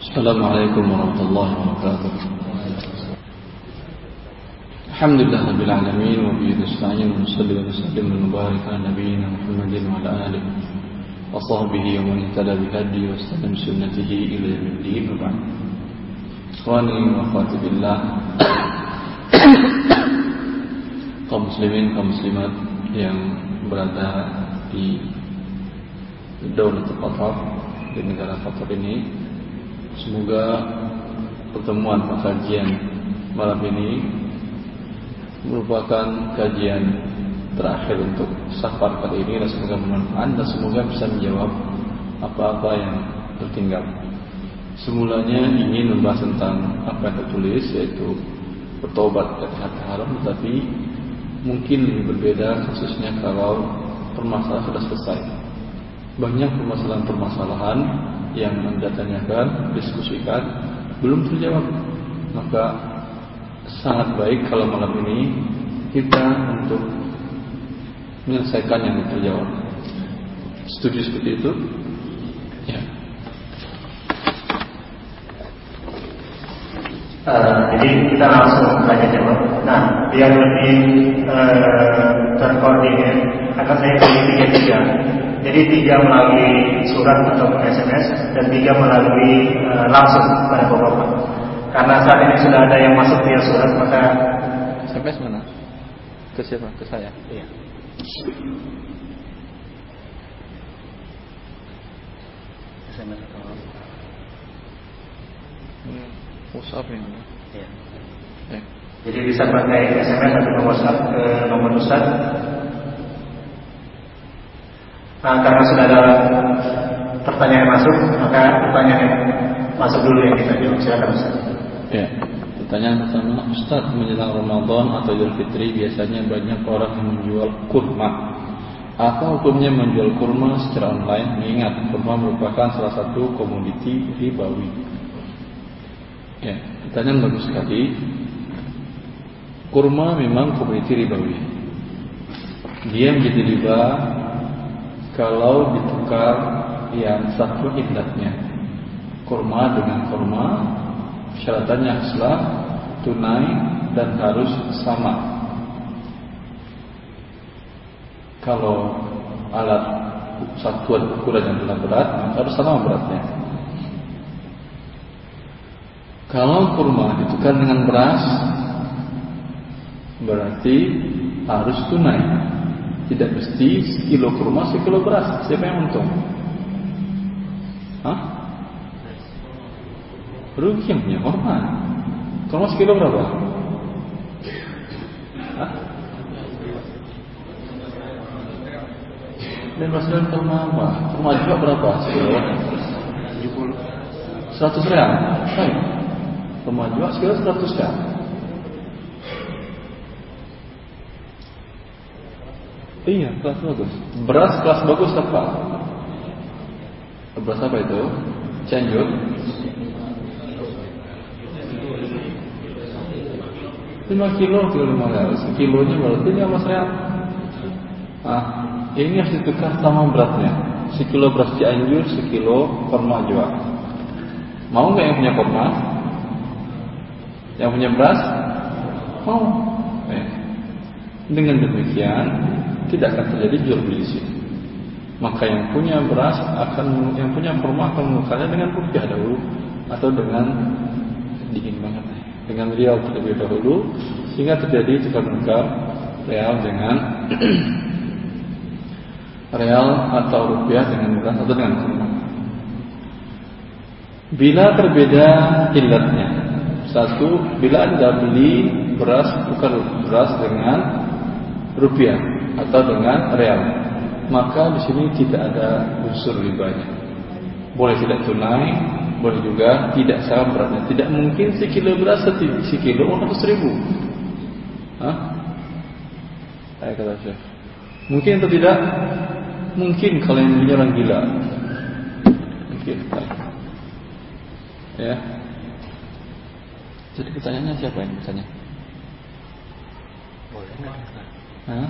السلام عليكم ورحمة الله وبركاته. الحمد لله رب العالمين وبه نستعين ونصلي ونسلم ونبارك على نبينا محمد وعلى آله وصحبه ومن اهتدى بهدي واستنى بسنته إلى يوم الدين. وبعد. إخواني وأخواتي بالله kaum muslimin kaum muslimat yang berada di Daulat Qatar di negara Qatar ini. Semoga pertemuan kajian malam ini merupakan kajian terakhir untuk safar kali ini dan semoga bermanfaat dan semoga bisa menjawab apa-apa yang tertinggal. Semulanya ingin membahas tentang apa yang tertulis yaitu bertobat dari hati haram tetapi mungkin lebih berbeda khususnya kalau permasalahan sudah selesai. Banyak permasalahan-permasalahan yang Anda tanyakan, diskusikan, belum terjawab. Maka sangat baik kalau malam ini kita untuk menyelesaikan yang terjawab. Setuju seperti itu? Ya. Uh, jadi kita langsung tanya jawab. Nah, biar lebih uh, terkoordinir, akan saya pilih tiga tiga. Jadi tiga melalui surat atau SMS dan tiga melalui uh, langsung pada bapak-bapak. Karena saat ini sudah ada yang masuk via surat, maka SMS mana? Ke siapa? Ke saya. Iya. SMS atau Hmm. WhatsApp yang mana? Iya. Eh. Jadi bisa pakai SMS atau WhatsApp ke nomor Ustaz. Nah, karena sudah ada pertanyaan masuk, maka pertanyaan yang masuk dulu yang kita jawab. Silakan Ustaz. Ya. Pertanyaan pertama, Ustaz menjelang Ramadan atau Idul Fitri biasanya banyak orang yang menjual kurma. Apa hukumnya menjual kurma secara online? Mengingat kurma merupakan salah satu komoditi ribawi. Ya, pertanyaan bagus sekali. Kurma memang komoditi ribawi. Dia menjadi riba kalau ditukar yang satu indahnya. Kurma dengan kurma, syaratannya adalah tunai dan harus sama. Kalau alat satuan ukuran yang adalah berat, harus sama beratnya. Kalau kurma ditukar dengan beras Berarti harus tunai Tidak mesti sekilo kurma sekilo beras Siapa yang untung? Hah? Rugi yang punya kurma Kurma sekilo berapa? Hah? Dan masalah kurma apa? Kurma juga berapa? Sekilo? 70 100 real Baik Rumah jual sekitar 100 gram. Iya, kelas bagus. Beras kelas bagus apa? Beras apa itu? Cianjur. Lima kilo, kilo lima ratus. Sekilonya berarti lima saya. Ah, ini harus ditukar sama beratnya. Sekilo beras Cianjur, sekilo korma jual. Mau nggak yang punya korma? Yang punya beras mau. Eh. Dengan demikian tidak akan terjadi jual beli sini. Maka yang punya beras akan yang punya kurma akan menukarnya dengan rupiah dahulu atau dengan dingin banget. Dengan rial terlebih dahulu sehingga terjadi tukar menukar real dengan real atau rupiah dengan beras atau dengan kurma. Bila berbeda ilatnya, satu, bila Anda beli beras bukan beras dengan rupiah atau dengan real, maka di sini tidak ada unsur ribanya. Boleh tidak tunai, boleh juga tidak sama beratnya. Tidak mungkin sekilo beras sekilo untuk seribu. Hah? Saya kata Syekh. Mungkin atau tidak? Mungkin kalau yang belinya orang gila. Mungkin. Ya. Jadi pertanyaannya siapa yang bertanya? Boleh nggak? Hah?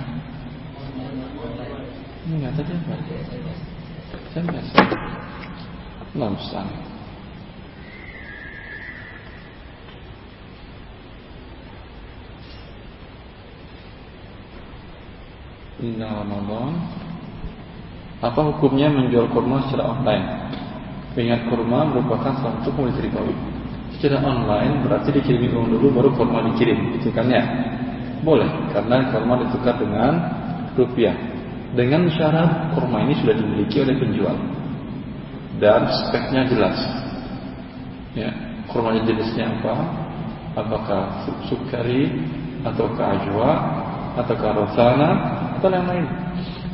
Enggak tadi apa? Jam biasa. Enam. Inna Ramadan Apa hukumnya menjual kurma secara online? Ingat kurma merupakan salah satu komoditi ribawi Secara online berarti dikirim uang dulu baru kurma dikirim Itu kan ya? Boleh, karena kurma ditukar dengan rupiah. Dengan syarat kurma ini sudah dimiliki oleh penjual dan speknya jelas. Ya, kurma jenisnya apa? Apakah sukari atau ajwa atau rosana atau yang lain.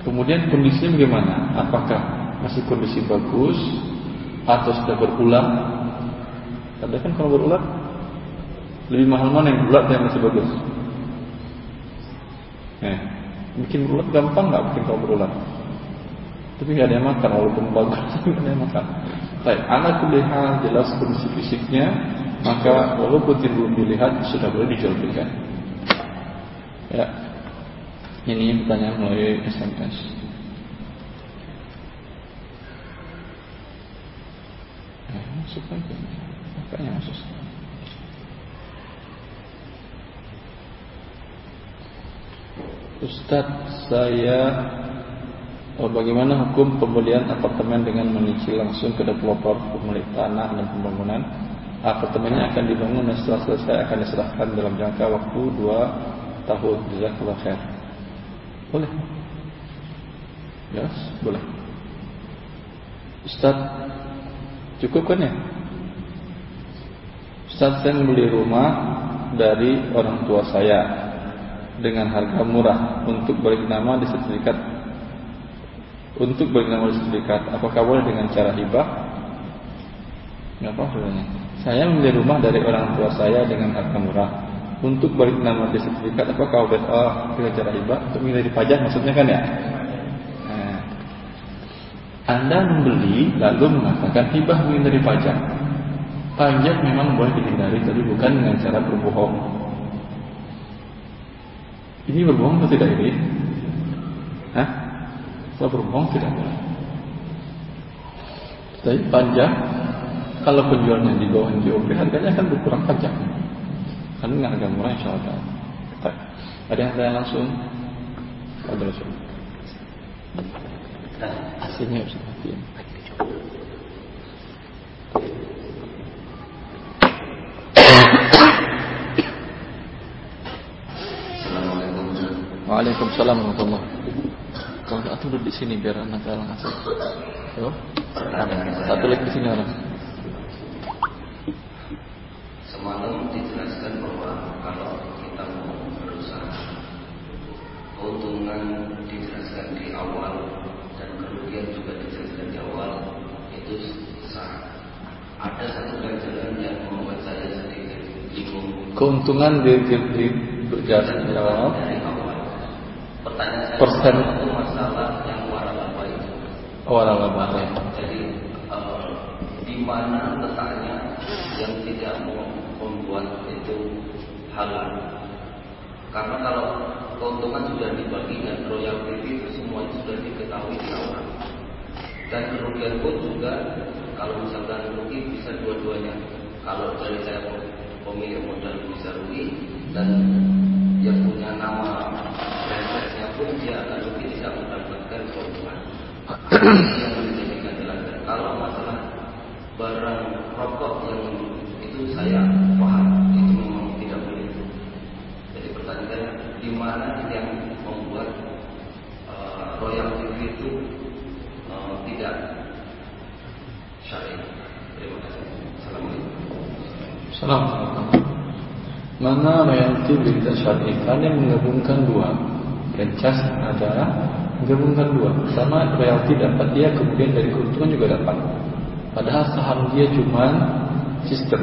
Kemudian kondisinya bagaimana? Apakah masih kondisi bagus atau sudah berulang? Ada kan kalau berulang lebih mahal mana yang berulat yang masih bagus? Eh, bikin berulat gampang nggak bikin kalau berulat? Tapi nggak ada yang makan walaupun bagus nggak ada yang makan. Baik, anak kuliah jelas kondisi fisiknya, maka walaupun belum dilihat sudah boleh dijual belikan. Ya, ini pertanyaan melalui SMS. Ya, masuk lagi. Makanya masuk. Ustadz, saya oh, bagaimana hukum pembelian apartemen dengan menyicil langsung ke developer pemilik tanah dan pembangunan? Apartemennya akan dibangun dan setelah selesai akan diserahkan dalam jangka waktu 2 tahun. Jazakallah khair. Boleh. Yes, boleh. Ustaz, cukup kan ya? Ustaz saya membeli rumah dari orang tua saya dengan harga murah untuk balik nama di sertifikat. Untuk balik nama di sertifikat apakah boleh dengan cara hibah? Enggak apa sebenarnya. Saya membeli rumah dari orang tua saya dengan harga murah. Untuk balik nama di sertifikat apa kau oh, dengan cara hibah? Untuk menghindari pajak maksudnya kan ya? Nah, anda membeli lalu mengatakan hibah menghindari pajak. Pajak memang boleh dihindari tapi bukan dengan cara berbohong ini berbohong atau tidak ini Hah? kalau berbohong tidak boleh tapi pajak kalau penjualnya di bawah NJOP harganya akan berkurang pajak kan dengan harga murah insya Allah. Ada yang tanya langsung? Ada langsung. Aslinya harus perhatian. Waalaikumsalam warahmatullahi Kalau nggak duduk di sini biar anak orang asal. Yo. Satu lagi di sini orang. Semalam dijelaskan bahwa kalau kita mau berusaha keuntungan dijelaskan di awal dan kerugian juga dijelaskan di awal itu sah. Ada satu ganjaran yang membuat saya sedikit bingung. Keuntungan di, di, di, di awal. Dari awal. Pertanyaan saya Persen. itu masalah yang waralaba itu. Waralaba. Jadi uh, di mana letaknya yang tidak mau membuat itu halal. Karena kalau keuntungan sudah dibagi dan royalti itu semua sudah diketahui di awal. Dan kerugian pun juga kalau misalkan rugi bisa dua-duanya. Kalau dari saya pemilik modal bisa rugi dan yang punya nama pun dia akan tidak mendapatkan keuntungan. yang menjadikan jelas. Kalau masalah barang rokok yang itu saya paham itu memang tidak boleh. Jadi pertanyaan di mana yang membuat uh, royalti itu uh, tidak syar'i? Terima kasih. Assalamualaikum. Assalamualaikum. Mana royalti berita syar'i? Kalian menggabungkan dua. Franchise adalah menggabungkan dua. Sama royalti dapat dia kemudian dari keuntungan juga dapat. Padahal saham dia cuma sistem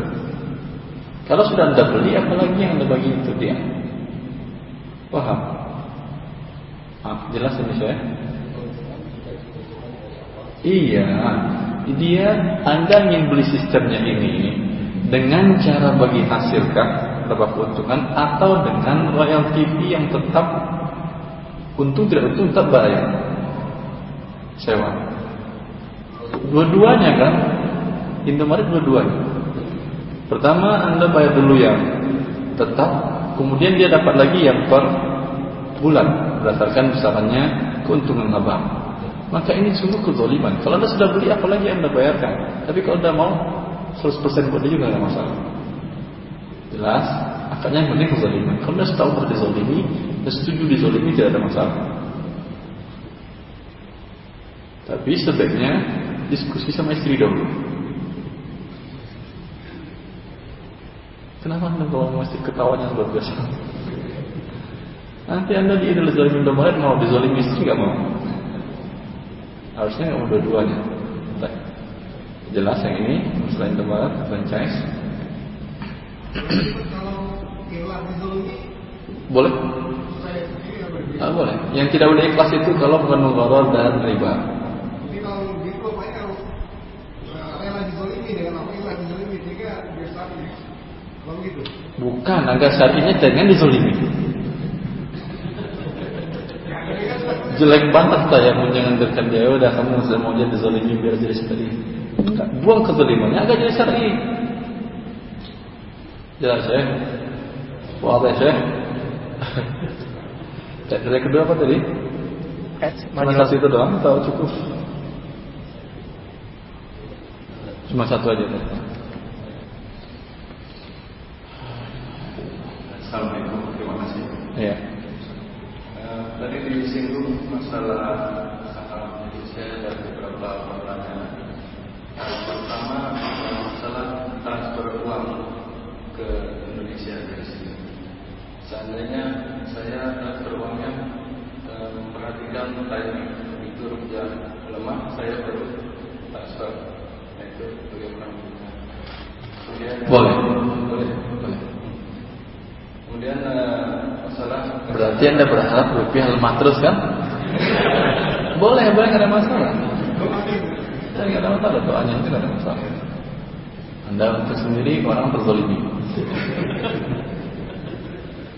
kalau sudah anda beli, apalagi yang anda bagi itu dia? Paham? Ah, jelas ini saya? Iya, dia Anda ingin beli sistemnya ini dengan cara bagi hasilkah berapa keuntungan atau dengan royalti yang tetap untung tidak untung tetap bayar sewa. Dua-duanya kan? Indomaret dua-duanya. Pertama Anda bayar dulu yang tetap, kemudian dia dapat lagi yang per bulan. berdasarkan besarannya keuntungan laba. Maka ini sungguh kezaliman. Kalau anda sudah beli, apalagi anda bayarkan. Tapi kalau anda mau 100% buat dia juga tidak masalah. Jelas? Akadnya yang penting kezaliman. Kalau anda tahu bahwa dizalimi, dan setuju dizalimi tidak ada masalah. Tapi sebaiknya diskusi sama istri dulu. Kenapa anda kalau masih ketawanya luar biasa? Nanti anda di idul zalimin domain mau dizalimi istri nggak mau? Harusnya mau dua-duanya. Jelas yang ini selain domain franchise. Boleh? Ah, boleh. Yang tidak boleh ikhlas itu kalau mengandung gharar dan riba. Bukan, agar syarinya jangan dizolimi. jelek banget saya menyandarkan dia udah kamu sudah mau jadi zalimi biar jadi seperti buang kezalimannya agak jadi syar'i jelas ya wadah ya dari kedua apa tadi? Cuma satu itu doang atau cukup? Cuma satu aja Assalamualaikum terima kasih. Ya tadi disinggung masalah Seandainya saya uangnya eh, memperhatikan timing itu rupiah lemah, saya baru transfer. Nah, itu bagaimana? Kemudian boleh. Boleh. Boleh. Kemudian uh, masalah Berarti anda berharap rupiah lemah terus kan? boleh, boleh nggak ada masalah. Nggak ada masalah doanya itu nggak ada masalah. Anda untuk sendiri orang terzolimi.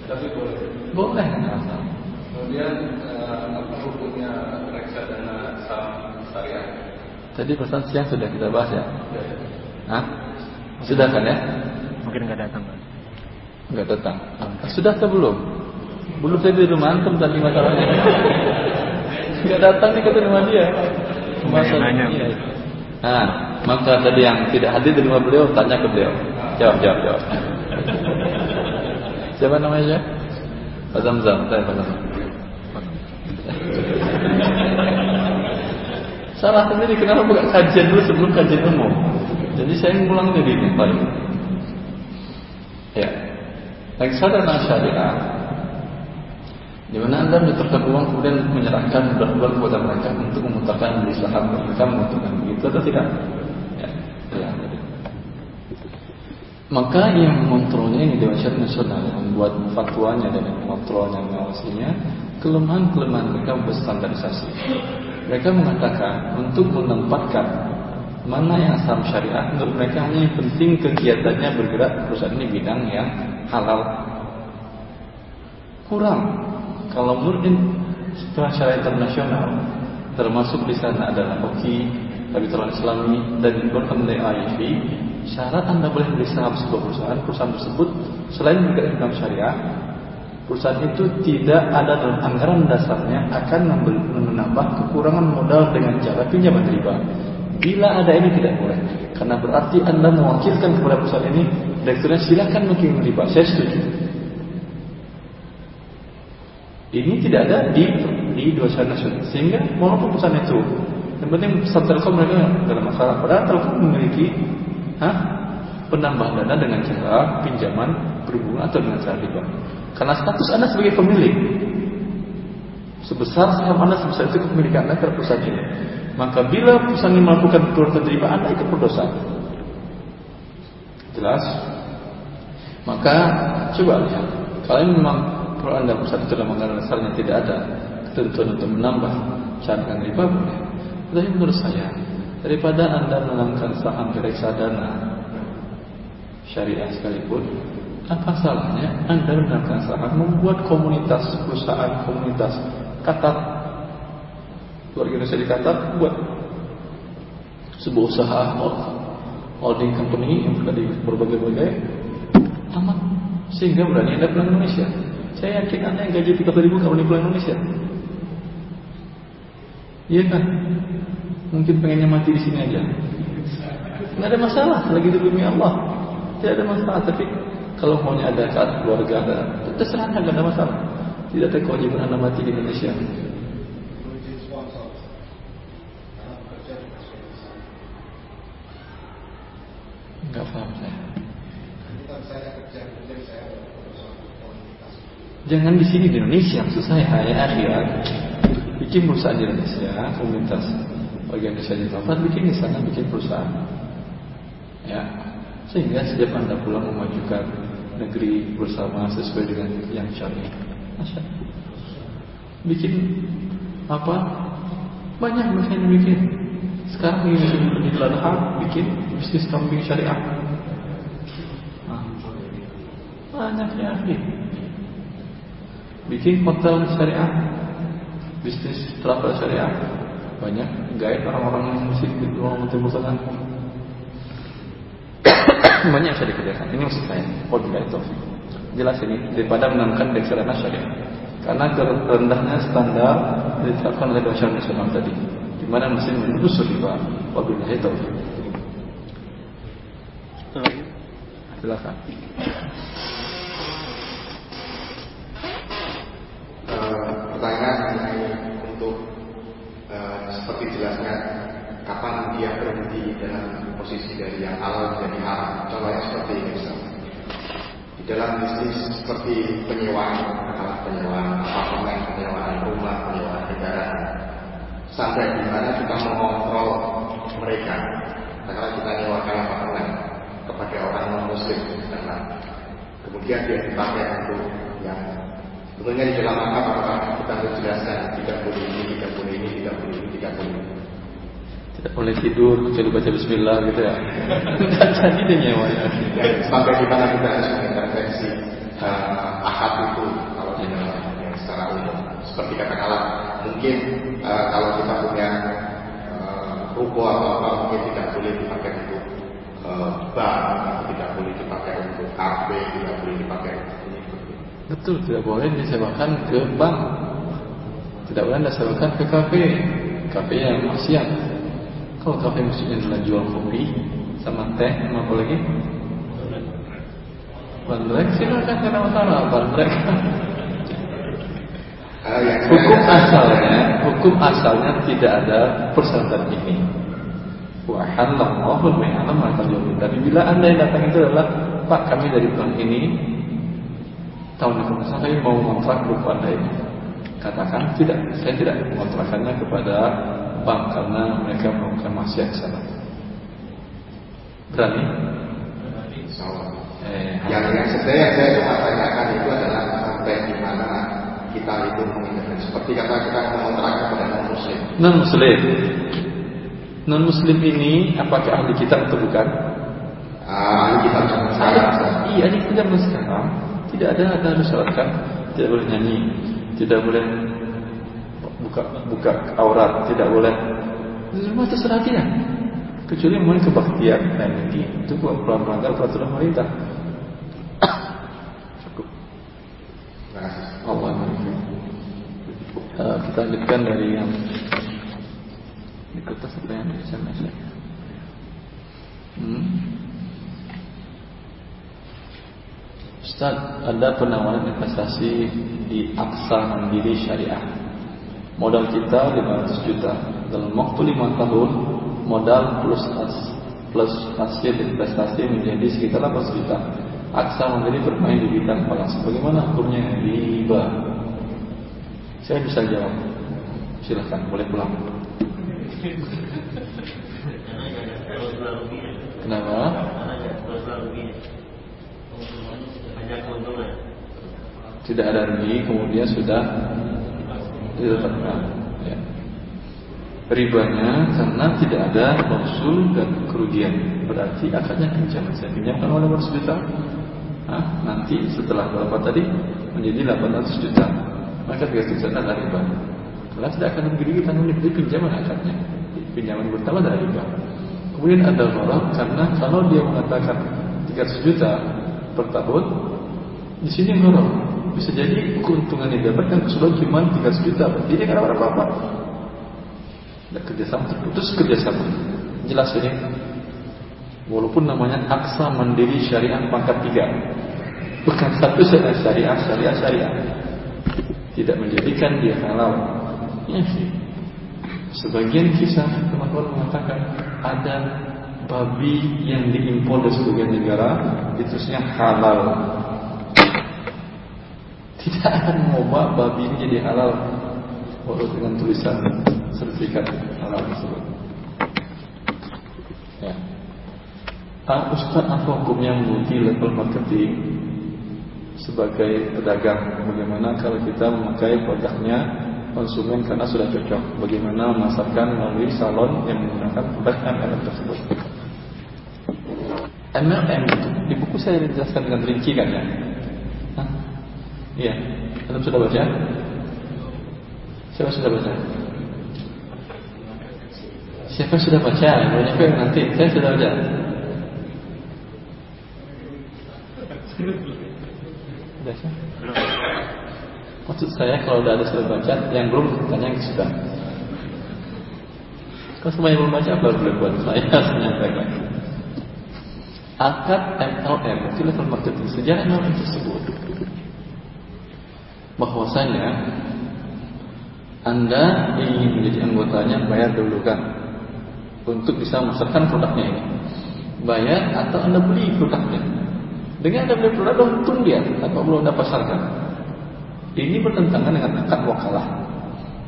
Tapi boleh. Boleh nggak masalah. Kemudian uh, apa hukumnya reksadana saham syariah? Tadi pesan siang sudah kita bahas ya. Ya. Hah? Sudah kan ya? Mungkin nggak datang. Enggak datang. Sudah atau belum? Belum saya di rumah antum tadi masalahnya. Enggak datang nih kata rumah dia. Masalahnya. Iya. Nah, maka tadi yang tidak hadir di rumah beliau tanya ke beliau. Jawab, jawab, jawab. Siapa namanya? Pak Zamzam, saya Pak Zamzam. Salah sendiri kenapa buka kajian dulu sebelum kajian umum. Jadi saya ngulang dari ini paling. Ya, reksadana syariah di mana anda menyetorkan uang kemudian menyerahkan bulan-bulan kepada mereka untuk memutarkan beli saham mereka menguntungkan begitu atau tidak? Maka yang mengontrolnya ini Dewan Syariah Nasional yang membuat fatwanya dan yang mengontrolnya mengawasinya kelemahan-kelemahan mereka berstandarisasi. Mereka mengatakan untuk menempatkan mana yang saham syariah menurut mereka hanya yang penting kegiatannya bergerak perusahaan ini bidang yang halal. Kurang. Kalau menurut syariah internasional termasuk di sana adalah hoki Arbitrasi Islami dan dikeluarkan oleh IFV syarat anda boleh beli saham sebuah perusahaan perusahaan tersebut selain bergerak dalam syariah perusahaan itu tidak ada dalam anggaran dasarnya akan menambah kekurangan modal dengan cara pinjaman riba Bila ada ini tidak boleh. Karena berarti Anda mewakilkan kepada perusahaan ini, direkturnya silakan mungkin riba. Saya setuju. Ini tidak ada di di dua nasional. Sehingga walaupun perusahaan itu, yang penting pesan Telkom mereka dalam masalah. Padahal Telkom memiliki ha, penambah dana dengan cara pinjaman berhubungan atau dengan cara riba. Karena status Anda sebagai pemilik sebesar saham Anda sebesar itu kepemilikan Anda ke perusahaan ini. Maka bila perusahaan ini melakukan perbuatan riba, Anda ikut berdosa. Jelas? Maka coba lihat. Kalau memang kalau Anda perusahaan itu dalam anggaran dasarnya tidak ada ketentuan untuk menambah syarat riba boleh. Tapi menurut saya daripada Anda menanamkan saham di reksadana syariah sekalipun, apa salahnya Anda menanamkan saham membuat komunitas perusahaan komunitas Qatar keluarga Indonesia di Qatar buat sebuah usaha holding company yang di berbagai-bagai tamat sehingga berani ada pulang Indonesia Saya yakin anda yang gaji 30 ribu kalau pulang Indonesia. Iya kan? Mungkin pengennya mati di sini aja. Nggak ada masalah lagi di bumi Allah. Tidak ada masalah. Tapi kalau maunya ada keadaan keluarga, ada, terserah nggak ada masalah. Tidak ada kewajiban anda mati di Indonesia. Enggak paham saya. Jangan di sini di Indonesia, maksud saya ya akhirat. Bikin perusahaan di Indonesia, komunitas Indonesia di tempat bikin di sana bikin perusahaan. Ya, sehingga setiap anda pulang memajukan negeri bersama sesuai dengan yang syar'i. Masya. Bikin apa? Banyak yang bikin. Sekarang ini musim Idul Adha bikin bisnis kambing syariah. Banyak ya. Bikin hotel syariah, bisnis travel syariah, banyak gaib orang-orang musik di ruang timur tengah. banyak yang bisa dikerjakan. Ini maksud saya. Oh tidak itu. Jelas ini daripada menanamkan deklarasi syariah. Karena kerendahnya standar ditetapkan oleh masyarakat nasional tadi. Di mana muslim menuduh riba. Wabillahi taufiq. Silakan. pertanyaan mengenai untuk uh, seperti jelaskan kapan dia berhenti dalam posisi dari yang halal menjadi haram. Contohnya seperti ini misalnya. Di dalam bisnis seperti penyewaan, alat penyewaan apartemen, penyewaan rumah, penyewaan kendaraan. Sampai di mana kita mengontrol mereka. Karena kita nyewakan apartemen kepada orang non muslim karena kemudian dia dipakai untuk yang Tentunya di dalam apakah kita harus jelaskan tidak boleh ini, tidak boleh ini, tidak boleh ini, tidak boleh ini. Boleh tidur kecuali baca Bismillah gitu ya. Tidak jadi dia nyewa ya. Sampai di mana kita harus mengintervensi uh, akad itu kalau di dalam yang secara umum. Seperti katakanlah mungkin uh, kalau kita punya uh, ruko atau apa mungkin tidak boleh dipakai untuk uh, bank, tidak boleh dipakai untuk kafe, tidak boleh dipakai untuk Betul, tidak boleh disewakan ke bank. Tidak boleh disewakan ke kafe. Kafe yang maksiat. Kalau kafe adalah jual kopi sama teh sama apa lagi? Bandrek silakan karena masalah bandrek. Hukum asalnya, hukum asalnya tidak ada persyaratan ini. Wa halallahu al-bay'ana ma Tapi bila Anda yang datang itu adalah Pak kami dari bank ini tahun depan saya mau kontrak berupa anda ini katakan tidak saya tidak mengontrakannya kepada bank karena mereka melakukan maksiat sana. Berani? Eh, yang yang sebenarnya saya cuma tanyakan itu adalah sampai di mana kita itu mengingatkan. Seperti kata kita mengontrak kepada non muslim non muslim non muslim ini apakah ahli kitab atau bukan? Uh, ahli kitab sekarang iya ahli kitab sekarang tidak ada ada disyaratkan. Tidak boleh nyanyi, tidak boleh buka buka aurat, tidak boleh. Semua terserah dia. Kecuali mulai kebaktian dan ini itu melanggar peraturan pemerintah. Cukup. Allah uh, kita lanjutkan dari yang di kertas apa yang di sana Hmm. Ustaz, ada penawaran investasi di Aksa Mandiri Syariah. Modal kita 500 juta. Dalam waktu 5 tahun, modal plus plus hasil investasi menjadi sekitar 8 juta. Aksa Mandiri bermain di bidang falas. Bagaimana hukumnya riba? Saya bisa jawab. Silahkan, boleh pulang. Kenapa? Tidak ada rugi, kemudian sudah ditetapkan. Ya. Ribanya karena tidak ada klausul dan kerugian. Berarti akadnya pinjaman. Saya pinjamkan oleh 100 juta. Nah, nanti setelah berapa tadi menjadi 800 juta. Maka 300 juta adalah riba. Karena tidak akan rugi tanggung di pinjaman akadnya. Pinjaman bertambah dari riba. Kemudian ada gharar karena kalau dia mengatakan 300 juta per tahun, di sini gharar. Bisa jadi keuntungan yang dapatkan keseluruhan cuma 300 juta. Jadi kan apa-apa. Tidak kerjasama terputus kerjasama. Jelas ini. Walaupun namanya aksa mandiri syariah pangkat tiga. Bukan satu syariah, syariah, syariah. Tidak menjadikan dia halal. Ya sih. Sebagian kisah teman-teman mengatakan ada babi yang diimpor dari sebagian negara itu halal. Tidak akan mengubah babi ini jadi halal walau dengan tulisan sertifikat halal tersebut. Ya. Ah, Ustaz apa hukumnya multi level marketing sebagai pedagang? Bagaimana kalau kita memakai produknya konsumen karena sudah cocok? Bagaimana memasarkan melalui salon yang menggunakan produk MLM tersebut? MLM di buku saya dijelaskan dengan rinci kan ya? Iya, Anda sudah baca? Siapa sudah baca? Siapa sudah baca? Banyak yang nanti. Saya sudah baca. Sudah Maksud saya kalau udah ada sudah baca, yang belum tanya yang sudah. Kalau semua yang belum baca apa boleh buat saya menyampaikan. Akad MLM itu level marketing sejarah MLM tersebut bahwasanya Anda ingin menjadi anggotanya bayar dulu kan? Untuk bisa memasarkan produknya ini. Bayar atau Anda beli produknya? Dengan Anda beli produk untung dia. Tanpa belum Anda pasarkan ini bertentangan dengan akad wakalah.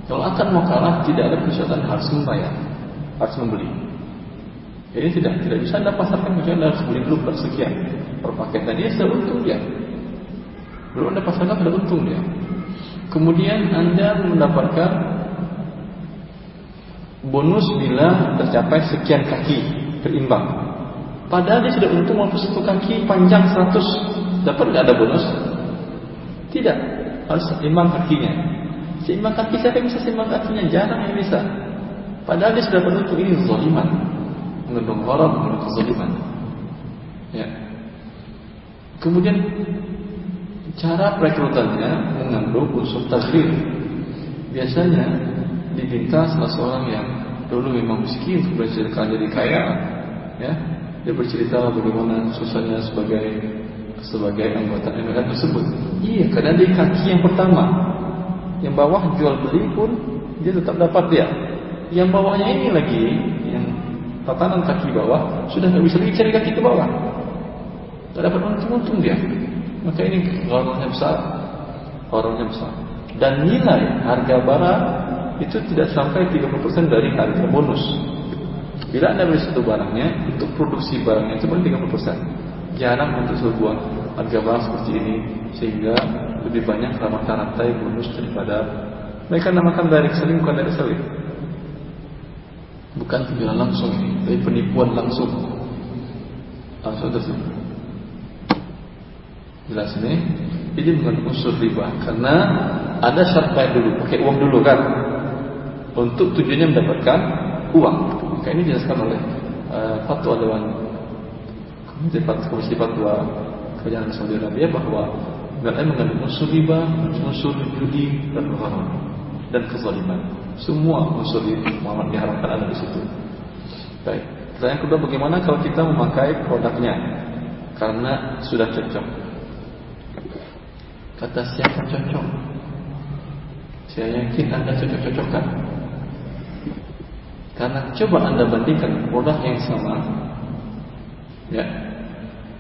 Kalau akad wakalah tidak ada persyaratan harus membayar harus membeli. Ini tidak tidak bisa Anda pasarkan kecuali Anda harus beli dulu sekian. Per paket dan dia sudah untung dia. Belum Anda pasarkan sudah untung dia kemudian Anda mendapatkan bonus bila tercapai sekian kaki berimbang. Padahal dia sudah untung walaupun satu kaki panjang 100 Dapat nggak ada bonus? Tidak. Harus seimbang kakinya. Seimbang kaki siapa yang bisa seimbang kakinya? Jarang yang bisa. Padahal dia sudah beruntung ini zaliman Mengandung gharam, mengandung kezaliman. Ya. Kemudian Cara perekrutannya mengandung unsur takhir Biasanya Diminta salah seorang yang Dulu memang miskin untuk belajar jadi kaya Ya dia bercerita bagaimana susahnya sebagai sebagai anggota MLM tersebut. Iya, karena di kaki yang pertama, yang bawah jual beli pun dia tetap dapat dia. Yang bawahnya ini lagi, yang tatanan kaki bawah sudah tidak bisa lagi cari kaki ke bawah. Tidak dapat untung-untung dia. Maka ini gharornya besar, gharornya besar. Dan nilai harga barang itu tidak sampai 30% dari harga bonus. Bila anda beli satu barangnya Untuk produksi barangnya cuma 30% Jarang untuk sebuah harga barang seperti ini Sehingga lebih banyak rantai-rantai bonus daripada Mereka namakan direct selling bukan direct selling Bukan penjualan langsung Tapi penipuan langsung Langsung tersebut Jelas ini Ini bukan unsur riba Karena ada bayar dulu Pakai uang dulu kan Untuk tujuannya mendapatkan uang maka ini dijelaskan oleh uh, fatwa Dewan Komisi Komisi Fatwa Kerajaan Saudi Arabia bahwa MLM mengandung unsur riba, unsur judi dan gharar dan kezaliman. Semua unsur Muhammad diharapkan ada di situ. Baik. Pertanyaan kedua, bagaimana kalau kita memakai produknya karena sudah cocok? Kata siapa cocok? Saya yakin anda cocok-cocokkan. Karena coba anda bandingkan produk yang sama, ya,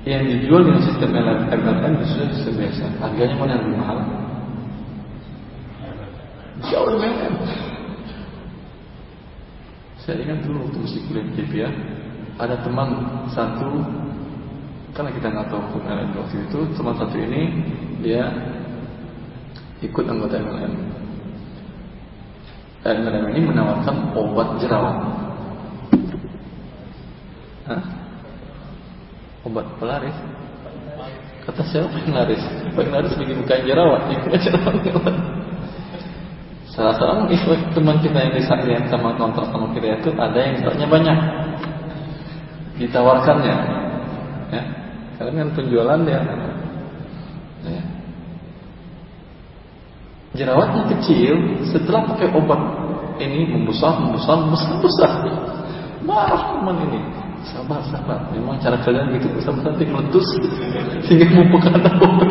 yang dijual dengan sistem MLM itu sistem biasa. Harganya mana yang lebih mahal? Jauh lebih mahal. Saya ingat dulu waktu masih kuliah di ya, ada teman satu, karena kita nggak tahu hukum waktu itu, teman satu ini dia ikut anggota MLM MLM ini menawarkan obat jerawat. Hah? Obat pelaris? Kata siapa yang laris? Yang laris bikin kain jerawat, bikin jerawat. Salah seorang istri teman kita yang di yang sama kontrak sama kita itu ada yang stoknya banyak, ditawarkannya, ya. Karena kan penjualan dia, ya. Jerawatnya kecil setelah pakai obat ini membesar membesar membesar besar marah teman ini. Sabar sabar. Memang cara kalian gitu besar besar nanti meletus. Sehingga membuka obat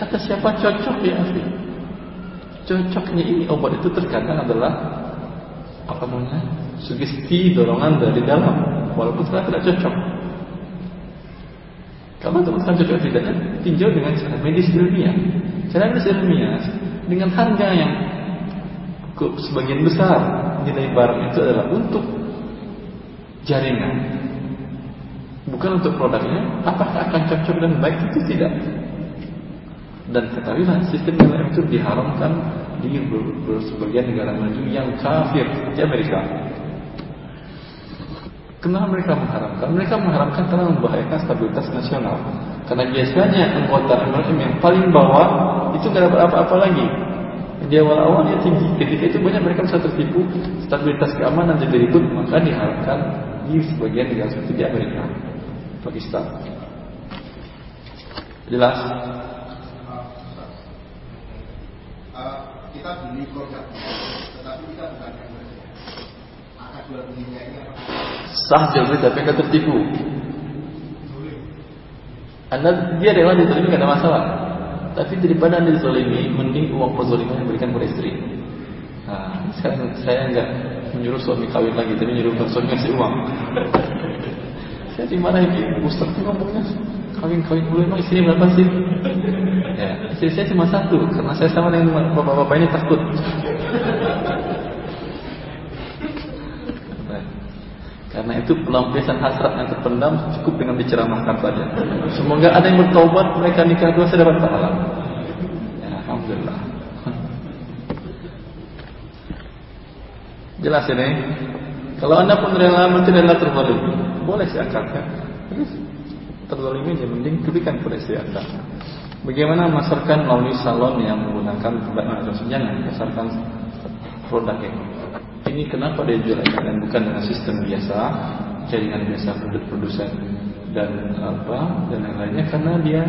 kata siapa? Cocok ya Afi? Cocoknya ini obat itu terkadang adalah apa namanya sugesti dorongan dari dalam. Walaupun ternyata tidak cocok. Kalau teman-teman cocok tidaknya tinjau dengan cara medis ilmiah medis ilmiah dengan harga yang sebagian besar nilai barang itu adalah untuk jaringan. Bukan untuk produknya. Apakah akan cocok dan baik? Itu tidak. Dan ketahuilah sistem MLM itu diharamkan di sebagian negara maju yang kafir seperti Amerika Kenapa mereka mengharamkan? Mereka mengharamkan karena membahayakan stabilitas nasional. Karena biasanya anggota MLM yang paling bawah itu nggak dapat apa-apa lagi. Di awal-awal dia tinggi, ketika itu banyak mereka bisa tertipu, stabilitas keamanan jadi ribut, maka diharapkan di sebagian negara seperti di Amerika, Pakistan. Jelas? kita beli produk, tetapi kita bukan Sah jual beli tapi kan tertipu. Anda dia rela dizalimi tidak ada masalah. Tapi daripada anda dizalimi, mending uang perzaliman yang berikan kepada istri. Nah, sekarang saya enggak menyuruh suami kawin lagi, tapi menyuruh suami ngasih uang. saya dimarahin, Ustaz ngomongnya kawin-kawin dulu emang istri berapa sih? Ya, istri saya cuma satu, karena saya sama dengan bapak-bapak ini takut. Karena itu pelampiasan hasrat yang terpendam cukup dengan diceramahkan saja. Semoga ada yang bertobat, mereka nikah dua saya dapat pahala. Ya, Alhamdulillah. Jelas ini. Kalau anda pun rela rela terzalim, boleh sih. Terus terzalim aja, mending berikan kepada istri anda. Bagaimana memasarkan melalui salon yang menggunakan produk atau jangan pasarkan produk ini. Ini kenapa dia jual dan bukan dengan sistem biasa, jaringan biasa produsen dan apa dan lain-lainnya karena dia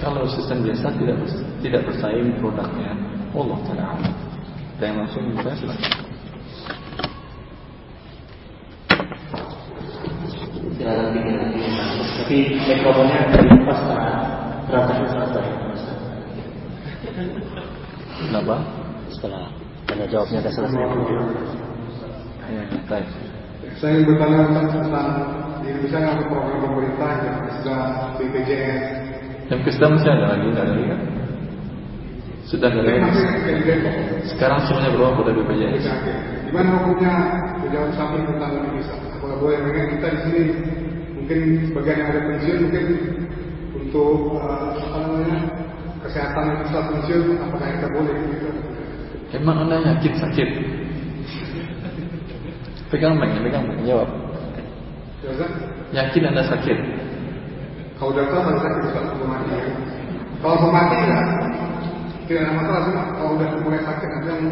kalau sistem biasa tidak tidak bersaing produknya. Allah taala. Dan yang langsung saya silakan. Tapi mikrofonnya dari pas perangkatnya selesai. Kenapa? Setelah tanya jawabnya sudah selesai. Ya, baik. Saya ingin bertanya tentang di Indonesia ada program pemerintah yang sudah BPJS. Yang kedua masih ada lagi, nggak ada lagi kan? Sudah ada. Sekarang semuanya berubah pada BPJS. Gimana hukumnya pejabat samping tentang Indonesia? Apakah boleh mengingat kita di sini mungkin sebagian yang ada pensiun mungkin untuk uh, apa namanya kesehatan yang setelah pensiun apakah kita boleh gitu? Emang anda yakin sakit? Pegang mic, pegang mic, jawab. Ya? Yakin anda sakit? Kalau dokter harus sakit Ustaz sebelum mati. Kalau sebelum mati enggak tidak ada masalah cuma kalau udah mulai sakit ada yang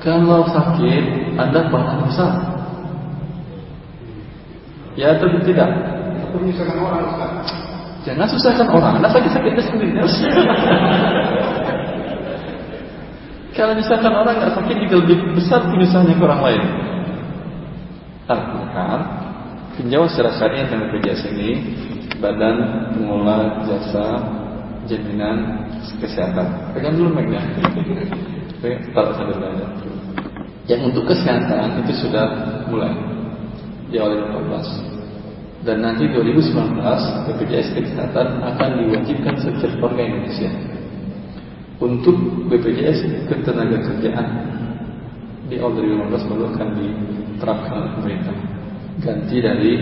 Kalau sakit, anda bahkan besar. Ya atau tidak? aku menyusahkan orang Ustaz. Jangan susahkan orang. Anda sakit-sakit sendiri. Kalau misalkan orang nggak sakit juga lebih besar penyusahannya ke orang lain. Artinya, pinjauan secara syariah dengan BPJS ini Badan Pengelola Jasa Jaminan Kesehatan. Pegang dulu mic-nya. Taruh sambil aja. Yang untuk kesehatan itu sudah mulai di awal 2014 dan nanti 2019 BPJS Kesehatan akan diwajibkan setiap warga Indonesia untuk BPJS ketenaga kerjaan di awal 2015 baru akan diterapkan oleh pemerintah ganti dari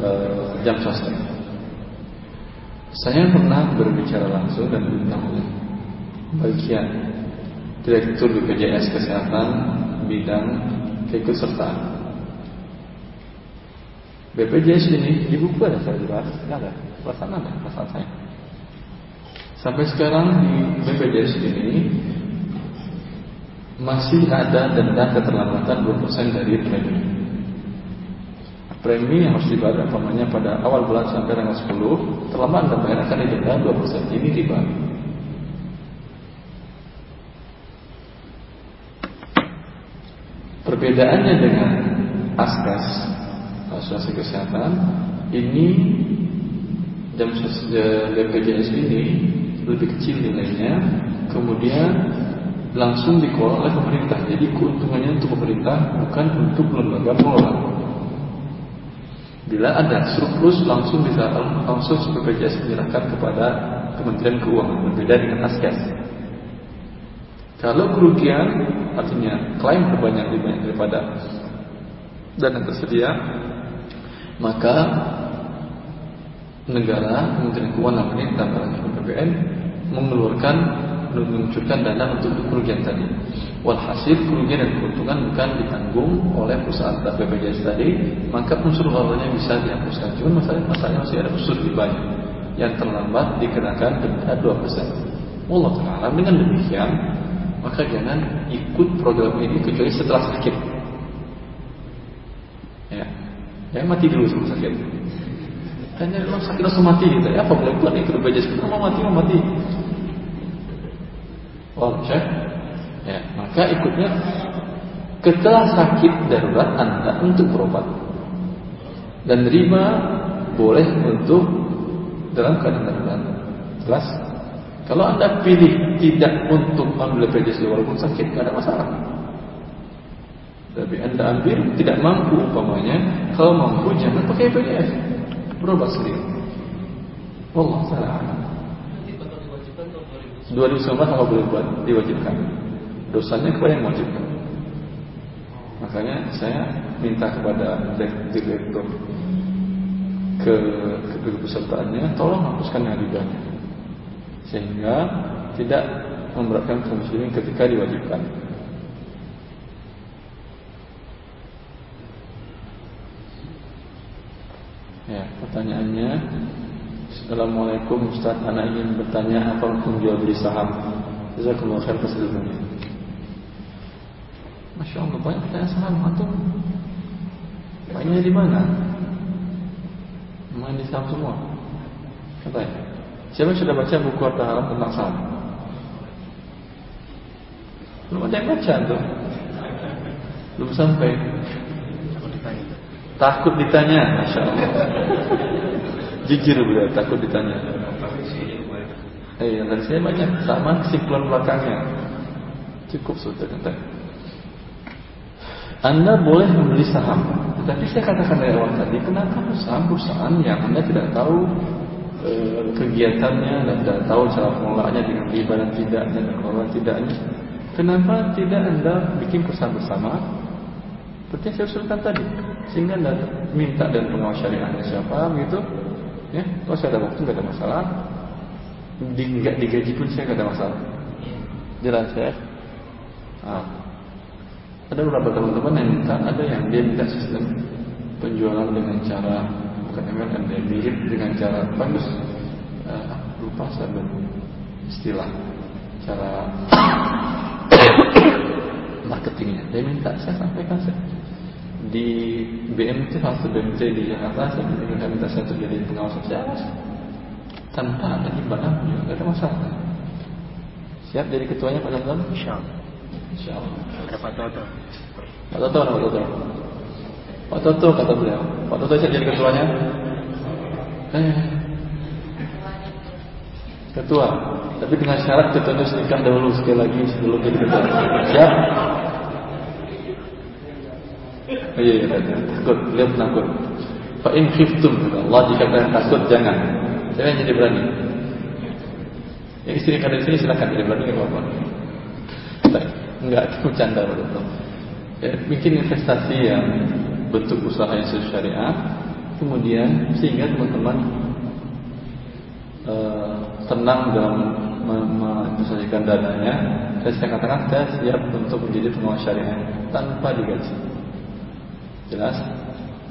uh, jam sostek. Saya pernah berbicara langsung dan oleh bagian Direktur BPJS Kesehatan bidang keikutsertaan. BPJS ini di buku ada saya nggak ada, perasaan ada, perasaan saya. Sampai sekarang di BPJS ini masih ada denda keterlambatan 20% dari premi. Premi yang harus dibayar umpamanya pada awal bulan sampai tanggal 10, terlambat Anda bayar akan didenda 20% ini dibayar. Perbedaannya dengan askas asuransi kesehatan ini jam BPJS ini lebih kecil nilainya, kemudian langsung dikelola oleh pemerintah. Jadi keuntungannya untuk pemerintah bukan untuk lembaga pengelola. Bila ada surplus langsung bisa langsung BPJS menyerahkan kepada Kementerian Keuangan berbeda dengan askes. Kalau kerugian artinya klaim terbanyak lebih banyak daripada dana tersedia, maka negara Kementerian Keuangan pemerintah BPN mengeluarkan mengucurkan dana untuk kerugian tadi. Walhasil kerugian dan keuntungan bukan ditanggung oleh perusahaan BPJS tadi, maka unsur awalnya bisa dihapuskan. Cuma masalah masalahnya masih ada unsur banyak yang terlambat dikenakan denda 2%. Allah Taala dengan demikian maka jangan ikut program ini kecuali setelah sakit. Ya, jangan mati dulu sama sakit. Tanya orang sakit langsung mati gitu. Ya, apa boleh buat ikut BPJS? Kita mau mati mau mati. Oh, ya, maka ikutnya setelah sakit darurat Anda untuk berobat dan terima boleh untuk dalam keadaan darurat. Jelas? Kalau Anda pilih tidak untuk ambil BPJS walaupun sakit, tidak ada masalah. Tapi Anda ambil tidak mampu umpamanya, kalau mampu jangan pakai BPJS. Berobat sendiri. Allah salah. 2019 kalau boleh buat diwajibkan. Dosanya kepada yang wajibkan. Makanya saya minta kepada direktur ke kepesertaannya tolong hapuskan ribanya sehingga tidak memberatkan kaum muslimin ketika diwajibkan. Ya, pertanyaannya Assalamualaikum Ustaz, anak ingin bertanya apa hukum jual beli saham. Jazakumullah khair keseluruhannya. Masya Allah banyak pertanyaan saham antum. Mainnya di mana? Main di saham semua. Katanya. Siapa yang sudah baca buku harta haram tentang saham? Belum ada yang baca tuh. Belum sampai. Takut ditanya, masya Allah. Jujur beliau takut ditanya. Eh, dan saya banyak sama kesimpulan belakangnya. Cukup sudah kata. Anda boleh membeli saham, tetapi saya katakan dari awal tadi, kenapa perusahaan-perusahaan yang Anda tidak tahu e, kegiatannya dan tidak tahu cara pengolahannya dengan riba dan tidaknya dan pengelolaan tidaknya, kenapa tidak Anda bikin perusahaan bersama? Seperti yang saya usulkan tadi, sehingga Anda minta dan pengawas syariahnya siapa, gitu, Ya, kalau saya ada waktu nggak ada masalah. Di, digaji pun saya nggak ada masalah. Jelas ya. Nah, ada beberapa teman-teman yang minta, ada yang dia minta sistem penjualan dengan cara bukan MLM dia mirip dengan cara bagus uh, lupa saya istilah. Cara marketingnya. Dia minta saya sampaikan saya di BMT satu BMT di Jakarta saya minta minta saya untuk jadi pengawas saya tanpa ada imbalan juga tidak ada masalah. Siap jadi ketuanya Pak Tonton Insya Allah. Insya Allah. Ada Pak Toto. Pak Toto Pak Toto. Pak Toto kata beliau. Pak Toto siap jadi ketuanya? Eh. Ketua. Tapi dengan syarat ketua itu sedikit dahulu sekali lagi sebelum jadi ketua. Siap iya, iya, iya, takut, beliau penakut. Fa in khiftum, Allah jika kalian takut jangan. Jangan jadi berani. Yang istri kalian di sini silakan jadi berani enggak apa-apa. Enggak, bercanda betul. Ya, bikin investasi yang bentuk usaha yang sesuai syariah, kemudian sehingga teman-teman uh, tenang dalam menginvestasikan dananya. Dan saya katakan saya siap untuk menjadi pengawas syariah tanpa digaji. Jelas?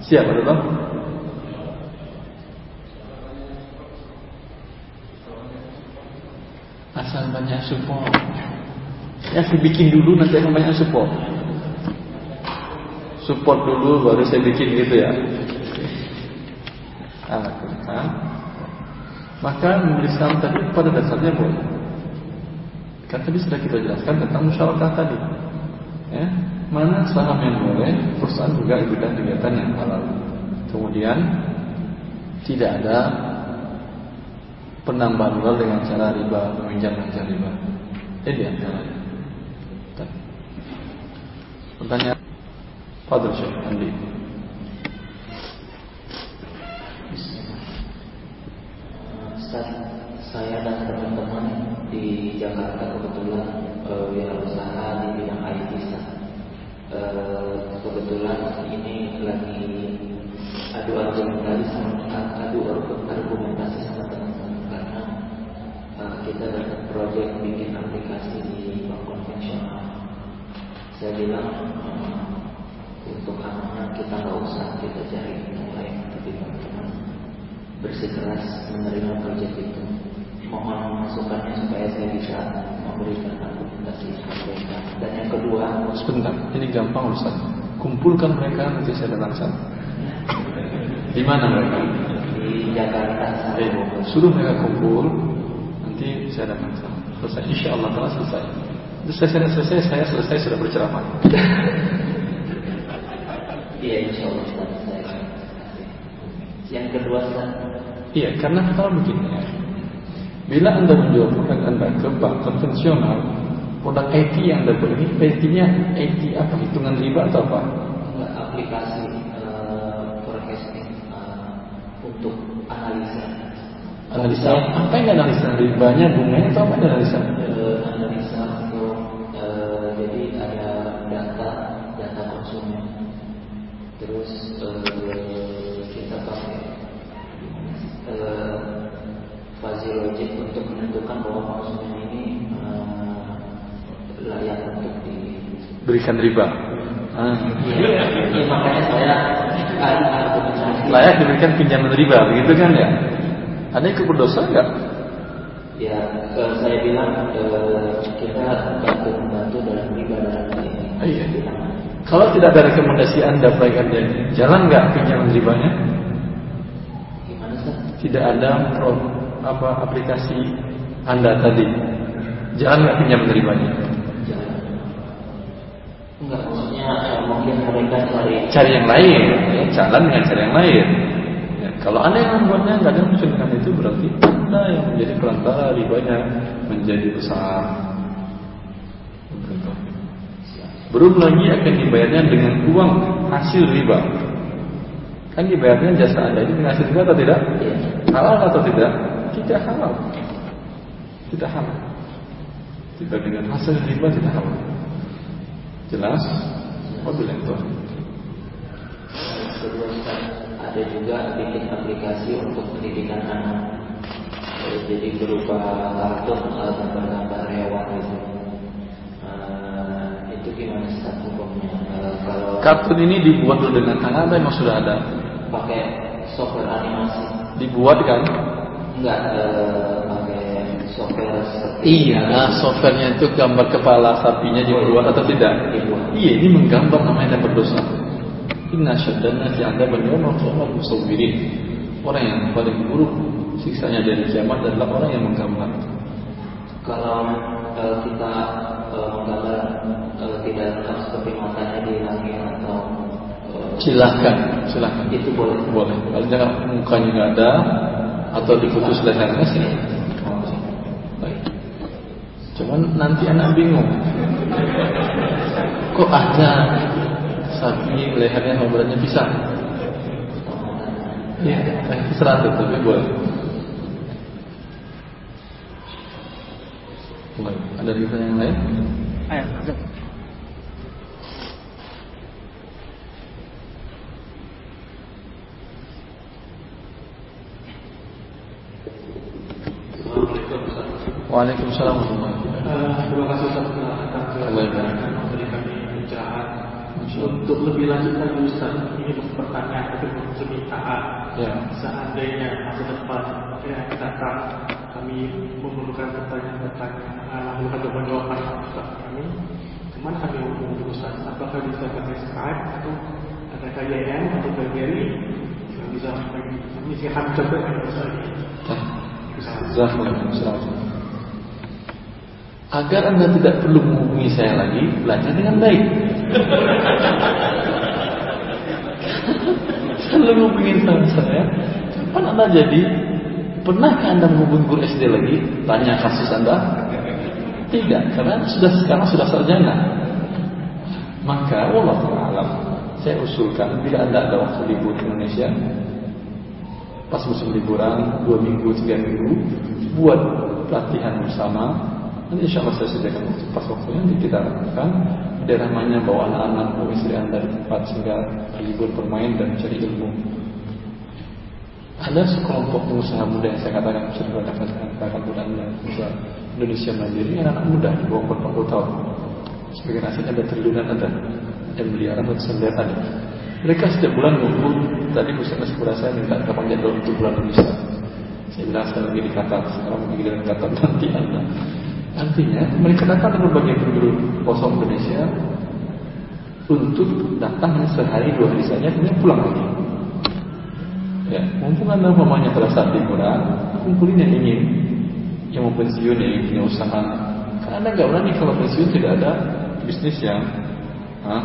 Siap betul? Asal banyak support. Ya saya bikin dulu nanti akan banyak support. Support dulu baru saya bikin gitu ya. Alhamdulillah. Maka membeli saham tadi pada dasarnya boleh. Kan tadi sudah kita jelaskan tentang musyawarah tadi. Ya, mana saham yang boleh, perusahaan juga ikutan kegiatan yang halal. Kemudian tidak ada penambahan modal dengan cara riba, meminjam dengan cara riba. Ini di antaranya. Pertanyaan Fadil Syekh Andi. Ustaz, saya dan teman-teman di Jakarta kebetulan uh, wirausaha bidang IT. Uh, kebetulan ini lagi adu argumentasi adu argumentasi sama teman-teman karena uh, kita dapat proyek bikin aplikasi di bank konvensional. Saya bilang uh, untuk anak-anak kita nggak usah kita cari yang lain, tapi teman-teman bersikeras menerima proyek itu. Mohon masukannya supaya saya bisa memberikan mereka. Dan yang kedua, sebentar, ini gampang Ustaz. Kumpulkan mereka nanti saya datang sana. Di mana mereka? Di Jakarta. Eh, suruh mereka kumpul, nanti saya datang sana. Selesai, insya Allah telah selesai. Terus saya selesai, saya selesai sudah berceramah. Iya, insya Allah Saya Yang kedua, Ustaz. Iya, karena kalau begini ya, bila anda menjual produk anda ke bank konvensional, produk IT yang anda beli, IT-nya IT apa? Hitungan riba atau apa? Enggak, aplikasi uh, forecasting uh, untuk analisa. Analisa apa yang analisa ribanya, bunganya atau apa yang analisa diberikan riba. Ah. Ya, makanya saya layak diberikan pinjaman riba, begitu kan ya? Ada yang berdosa nggak? Ya, eh, saya bilang eh, kita bantu membantu dalam riba dalam ini. Oh, iya. Kalau tidak ada rekomendasi Anda baik Anda jalan nggak pinjaman ribanya? Gimana sih? Tidak ada pro, apa aplikasi Anda tadi. Jalan nggak pinjaman ribanya? Enggak, maksudnya mungkin mereka cari cari yang lain, ya, jalan dengan cara yang lain. Ya, kalau anda yang membuatnya nggak ada dengan itu berarti anda yang menjadi perantara ribanya menjadi besar. Belum lagi akan dibayarnya dengan uang hasil riba. Kan dibayarnya jasa anda ini dengan hasil riba atau tidak? Halal atau tidak? Tidak halal. Tidak halal. Tidak dengan hasil riba tidak halal. Jelas? Wabillahi taufiq. Ada juga bikin aplikasi untuk pendidikan anak. Jadi berupa kartun atau gambar-gambar hewan itu. Uh, itu gimana sih hukumnya? Kalau kartun ini dibuat dulu dengan tangan atau memang sudah ada? Pakai software animasi. Dibuat kan? Enggak pakai software. Iya, softwarenya itu gambar kepala sapinya dibuat atau tidak? Iya, ini menggambar namanya yang berdosa. Inna syaddana fi adaban yawmal qiyamah musawwirin. Orang yang paling buruk siksanya dari kiamat adalah orang yang menggambar. Kalau uh, kita uh, menggambar uh, tidak lengkap seperti matanya dihilangin atau uh, silahkan, silahkan. Itu boleh. Boleh. Kalau jangan mukanya nggak ada atau diputus lehernya sih. Nanti anak bingung. Kok ada sapi lehernya sama beratnya pisah? Iya, eh, terserah tuh, tapi boleh. Baik. Ada pertanyaan yang lain? Ayo, ada. Waalaikumsalam warahmatullahi wabarakatuh. Terima kasih Ustaz atas memberikan pencerahan. Untuk lebih lanjut lagi Ustaz, ini bukan pertanyaan tapi permintaan. Ya. Seandainya masa depan ya, kita akan kami memerlukan pertanyaan-pertanyaan, memerlukan jawaban-jawaban Ustaz kami, ke mana kami menghubungi Ustaz? Apakah bisa pakai Skype atau ada KYM atau? Yang bisa kami siapkan coba Ustaz. Agar Anda tidak perlu menghubungi saya lagi, belajar dengan baik. Selalu hubungin sama saya. Kapan anda jadi? Pernahkah anda menghubungi guru SD lagi? Tanya kasus anda? Tidak, karena sudah sekarang sudah sarjana. Maka Allah alam saya usulkan bila anda ada waktu libur di Indonesia, pas musim liburan dua minggu tiga minggu, buat pelatihan bersama. Nanti insya Allah saya sediakan waktu pas waktunya nanti kita lakukan di daerah mana bawa anak-anak istri anda di tempat sehingga libur bermain dan mencari ilmu. Ada sekelompok pengusaha muda yang saya katakan bisa dikatakan katakan usaha Indonesia mandiri anak-anak muda di bawah 40 tahun. Sebagian aset ada triliunan ada dan miliaran atau sembilan ada. Mereka setiap bulan ngumpul. Tadi pusat kepada saya minta kapan jadwal untuk bulan Indonesia. Saya bilang saya lagi di Qatar, sekarang lagi di Qatar nanti anda. Artinya mereka datang dari berbagai penjuru kosong Indonesia untuk datang sehari dua hari saja kemudian pulang lagi. Ya, mumpung anda umpamanya pada saat liburan, kumpulin yang ingin yang mau pensiun yang ingin punya usaha. Karena anda nggak berani kalau pensiun tidak ada bisnis yang ah,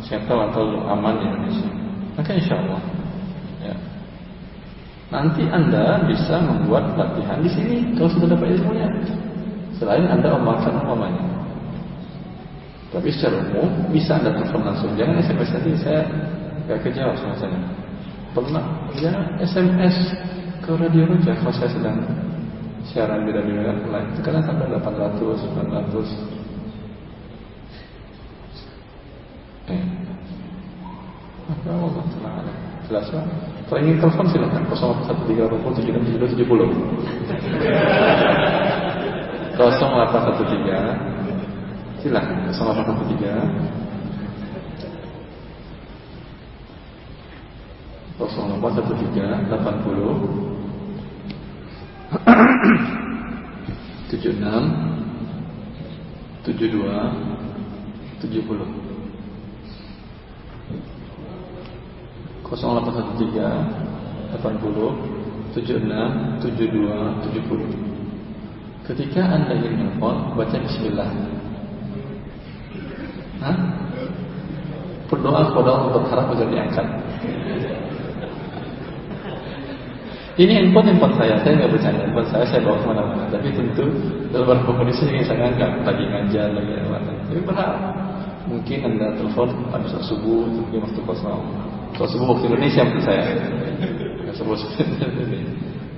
settle atau aman di Indonesia. Maka insya Allah, ya. nanti anda bisa membuat pelatihan di sini kalau sudah dapat ilmunya. Selain anda omakan umpamanya. Tapi secara umum bisa anda telepon langsung. Jangan SMS nanti saya nggak kejawab sama. Pernah ya SMS ke Radio Roja kalau saya sedang siaran di radio lain itu kadang sampai 800, 900 eh maka Allah Taala jelas kan kalau ingin telepon silakan 0113 70 0813 silakan 0813 0413 80 76 72 70 0813 80 76 72 70 Ketika Anda ingin nelfon baca bismillah. Hah? Berdoa kepada Allah berharap agar diangkat. Ini handphone handphone saya, saya nggak bercanda handphone saya, saya bawa ke mana-mana. Tapi tentu dalam beberapa kondisi yang saya angkat, lagi ngajar, lagi lewat. Tapi berharap mungkin anda telepon saat subuh, mungkin waktu kosong. Saat subuh waktu Indonesia menurut saya. Nggak subuh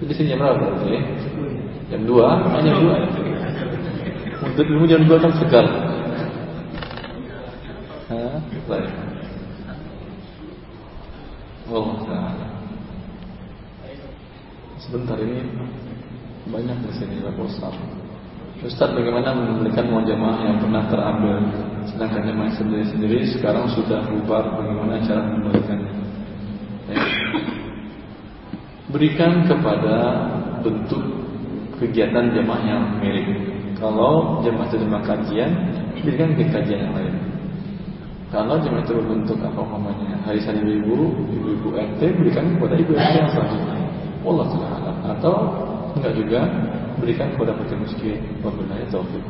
Jadi sini jam berapa berarti? Jam dua, hanya dua. Untuk ilmu jam dua kan segar. Hah? Baik. Taala. Sebentar ini banyak di sini Pak Ustaz. Ustaz bagaimana memberikan uang jamaah yang pernah terambil sedangkan jamaah sendiri-sendiri sekarang sudah bubar bagaimana cara memberikannya? Ya. Berikan kepada bentuk kegiatan jamaah yang mirip. Kalau jamaah itu terima kajian, berikan ke kajian yang lain. Kalau jemaah itu berbentuk apa namanya harisan ibu-ibu, ibu-ibu RT berikan kepada ibu RT yang selanjutnya. Allah Taala atau enggak juga berikan kepada fakir miskin wabillahi taufik.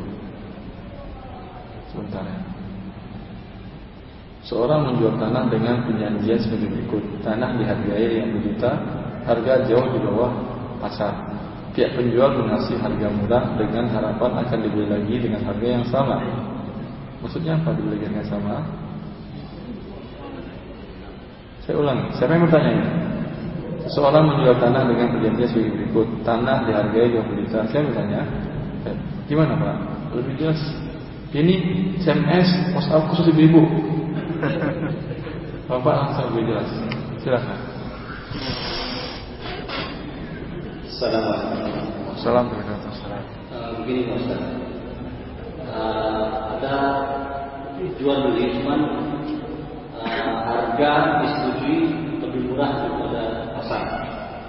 Sebentar ya. Seorang menjual tanah dengan perjanjian sebagai berikut. Tanah dihargai yang berjuta, harga jauh di bawah pasar. Pihak penjual mengasih harga murah dengan harapan akan dibeli lagi dengan harga yang sama. Maksudnya apa dibeli dengan yang sama? Saya ulangi, siapa yang bertanya ini? Seseorang menjual tanah dengan perjanjian sebagai berikut. Tanah dihargai 20 juta. Saya bertanya, gimana Pak? Lebih jelas. Ini SMS, WhatsApp khusus ibu-ibu. Bapak langsung lebih jelas. Silakan. Assalamualaikum. Assalamualaikum. Uh, begini Pak Ustaz. Uh, ada jual beli cuman uh, harga disetujui lebih murah daripada pasar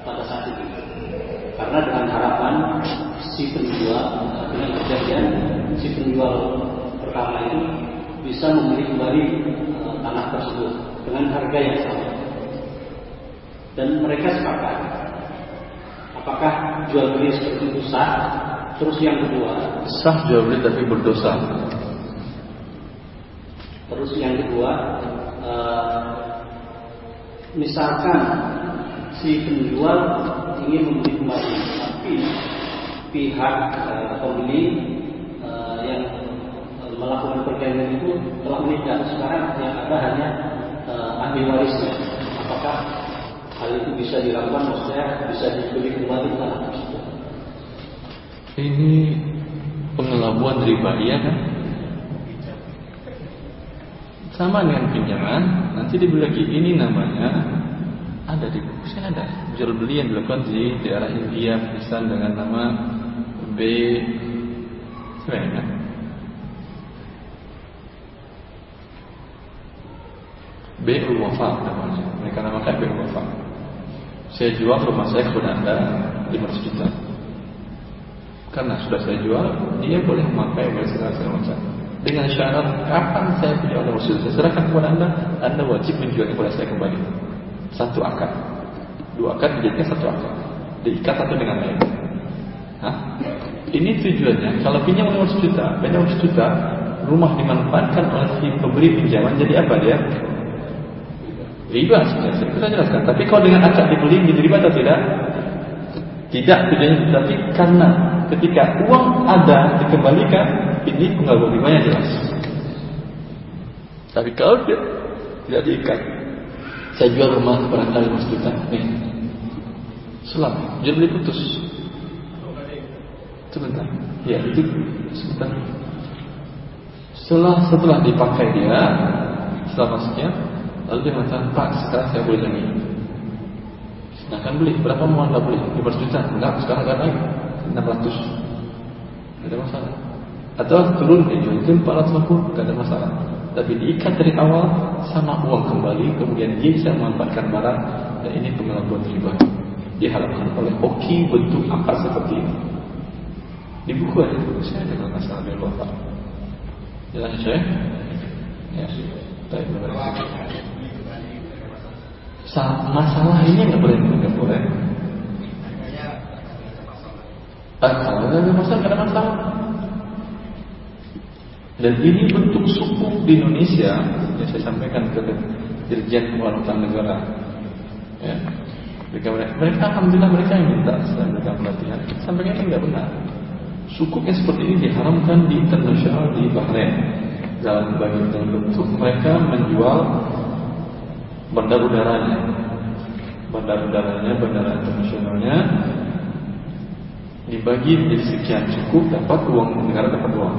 pada saat itu. Karena dengan harapan si penjual dengan perjanjian si penjual pertama itu bisa membeli kembali uh, tanah tersebut dengan harga yang sama. Dan mereka sepakat apakah jual beli seperti itu sah? Terus yang kedua, Sah jual beli tapi berdosa. Terus yang kedua, uh, misalkan si penjual ingin membeli kembali, tapi pihak uh, pembeli uh, yang melakukan perjanjian itu telah menikah. Sekarang yang ada hanya ahli warisnya. Apakah hal itu bisa dilakukan? Maksudnya bisa dibeli kembali tak? Ini pengelabuan riba, iya kan? Sama dengan pinjaman, nanti dibeli lagi. Ini namanya ada di buku saya ada jual beli yang dilakukan di daerah India Pakistan dengan nama B ya? B Wafa namanya mereka namakan B Wafa saya jual rumah saya kepada anda 500 juta. Karena sudah saya jual dia boleh memakai segala macam. Dengan syarat kapan saya punya orang usul saya serahkan kepada anda anda wajib menjual kepada saya kembali. Satu akad. Dua akad menjadikan satu akad. Diikat satu dengan lain. Hah? ini tujuannya. Kalau pinjam 500 juta pinjam 500 juta rumah dimanfaatkan oleh si pemberi pinjaman jadi apa dia riba sebenarnya kita jelaskan. Tapi kalau dengan akad dibeli menjadi riba atau tidak? Tidak tujuannya tapi karena ketika uang ada dikembalikan ini penggabung ribanya jelas. Tapi kalau dia tidak diikat saya jual rumah kepada kali mas juta nih. Selang jual beli putus. Sebentar. Ya itu sebentar. Setelah setelah dipakai dia setelah masuknya lalu dia mengatakan Pak sekarang saya boleh lagi. Silahkan beli berapa mau anda beli 500 juta. Enggak sekarang enggak naik 600 tidak ada masalah. Atau turun ke jual itu 450 tidak ada masalah. Tapi diikat dari awal sama uang kembali kemudian dia bisa memanfaatkan barang dan ini pengelabuan riba. Diharapkan oleh Oki bentuk akar seperti ini. Di buku ada buku saya ada kalau nggak salah dari luar jelas ya baik masalah ini nggak boleh nggak boleh Ah, kalau ada masalah, ada masalah. Dan ini bentuk sukuk di Indonesia yang saya sampaikan ke Dirjen Keuangan Negara. Ya. Mereka, mereka, alhamdulillah mereka yang minta setelah mereka pelatihan. Sampaikan ini nggak benar. Sukuk yang seperti ini diharamkan di internasional di Bahrain. Dalam bagian bentuk mereka menjual bandar udaranya, bandar udaranya, bandara internasionalnya dibagi menjadi sekian cukup dapat uang negara dapat uang.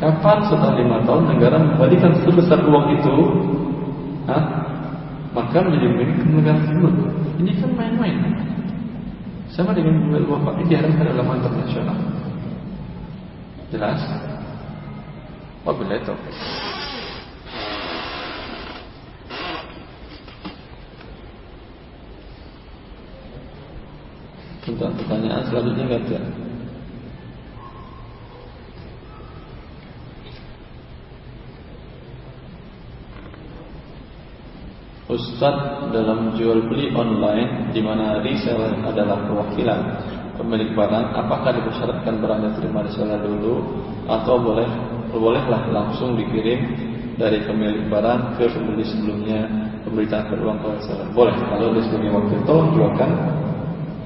Kapan setelah lima tahun negara membalikan sebesar uang itu, Hah? maka menjadi milik negara tersebut. Ini kan main-main. Sama dengan jual wafat ini diharapkan dalam internasional. Jelas? Wabillahi taufiq. Tentang pertanyaan selanjutnya nggak ada. Ustadz dalam jual beli online di mana reseller adalah perwakilan pemilik barang, apakah dipersyaratkan barangnya terima reseller dulu atau boleh bolehlah langsung dikirim dari pemilik barang ke pembeli sebelumnya pemberitaan uang ke reseller? Boleh kalau dia sebagai wakil tolong jualkan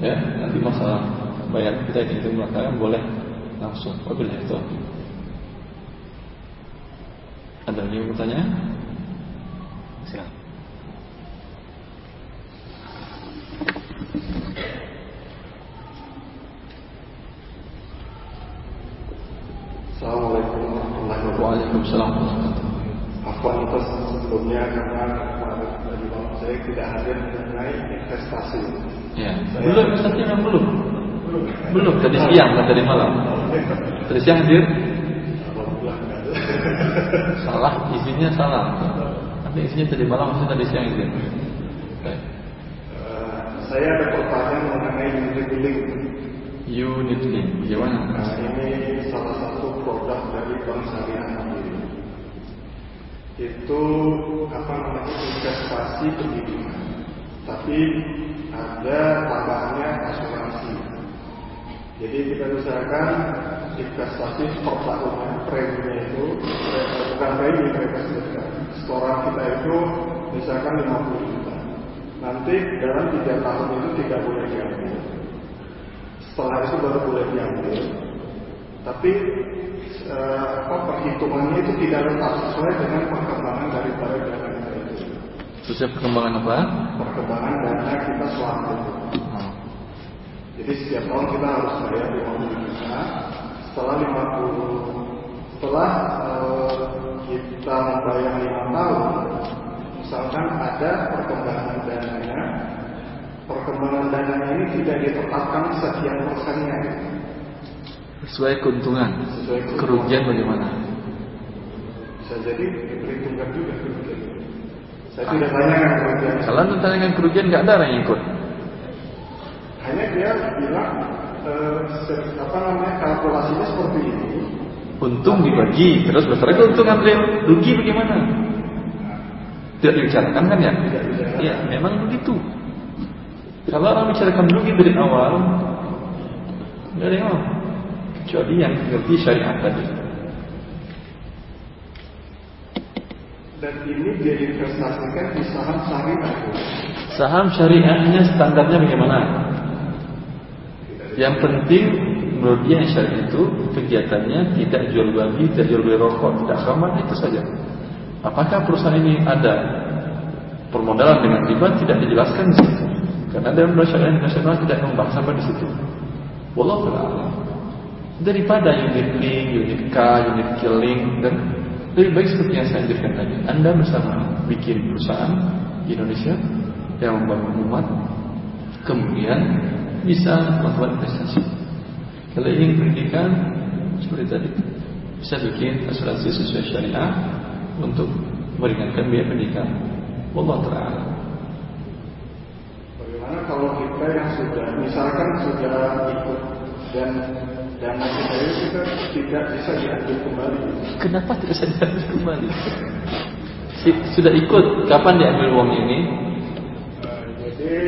ya nanti masalah bayar kita itu maka boleh langsung. Wabillahi itu. Ada lagi pertanyaan? Silakan. Assalamualaikum warahmatullahi wabarakatuh. Waalaikumsalam. Afwan atas sebelumnya karena malam saya tidak hadir mengenai investasi. Ya. Belum Ustaznya memang belum. Belum tadi siang bukan tadi malam. Tadi siang hadir? Salah, isinya salah. Tapi isinya tadi malam maksudnya tadi siang hadir. Baik. Eh, saya ada pertanyaan mengenai unit link. Unit link, bagaimana? Nah, ini salah satu produk dari Bank Syariah Mandiri. Itu apa namanya investasi pendidikan, tapi ada tambahannya asuransi. Jadi kita usahakan investasi per tahunnya preminya itu eh, bukan premi mereka setoran kita itu misalkan 50 juta. Nanti dalam tiga tahun itu tidak boleh diambil. Setelah itu baru boleh diambil. Tapi eh, apa perhitungannya itu tidak tetap sesuai dengan perkembangan daripada dana Sesuai perkembangan apa? perkembangan dana kita selama itu Oh. jadi setiap tahun kita harus bayar 50 juta. Setelah 50 setelah eh, kita membayar 5 tahun, misalkan ada perkembangan dananya, perkembangan dananya ini tidak ditetapkan sekian persennya. Sesuai keuntungan. Sesuai keuntungan. Kerugian bagaimana? Bisa jadi diperhitungkan juga kerugian. Saya tidak tanyakan kerugian. Kalau anda tanyakan kerugian nggak ada orang yang ikut. Hanya dia bilang eh, apa namanya kalkulasinya seperti ini. Untung dibagi, terus berarti keuntungan real. Rugi bagaimana? Tidak dibicarakan kan ya? Tidak dibicarakan. Ya, memang begitu. Kalau orang bicarakan rugi dari awal, nggak ada yang mau. Kecuali yang ngerti syariat tadi. Dan ini dia investasikan di saham syariah. Saham syariahnya standarnya bagaimana? Yang penting menurut dia syariah itu kegiatannya tidak jual babi, tidak jual beli rokok, tidak khamar itu saja. Apakah perusahaan ini ada permodalan dengan riba tidak dijelaskan di situ. Karena dalam syariah internasional tidak membahas sampai di situ. Wallahu. Daripada unit link, unit K, unit killing dan lebih baik seperti yang saya anjurkan tadi. Anda bersama bikin perusahaan di Indonesia yang membangun umat, kemudian bisa melakukan investasi. Kalau ingin pendidikan seperti tadi, bisa bikin asuransi sesuai syariah untuk meringankan biaya pendidikan. Wallahu taala. Bagaimana kalau kita yang sudah, misalkan sudah ikut dan dana kita itu kita tidak bisa diambil kembali. Kenapa tidak bisa diambil kembali? Sudah ikut, kapan diambil uang ini? Jadi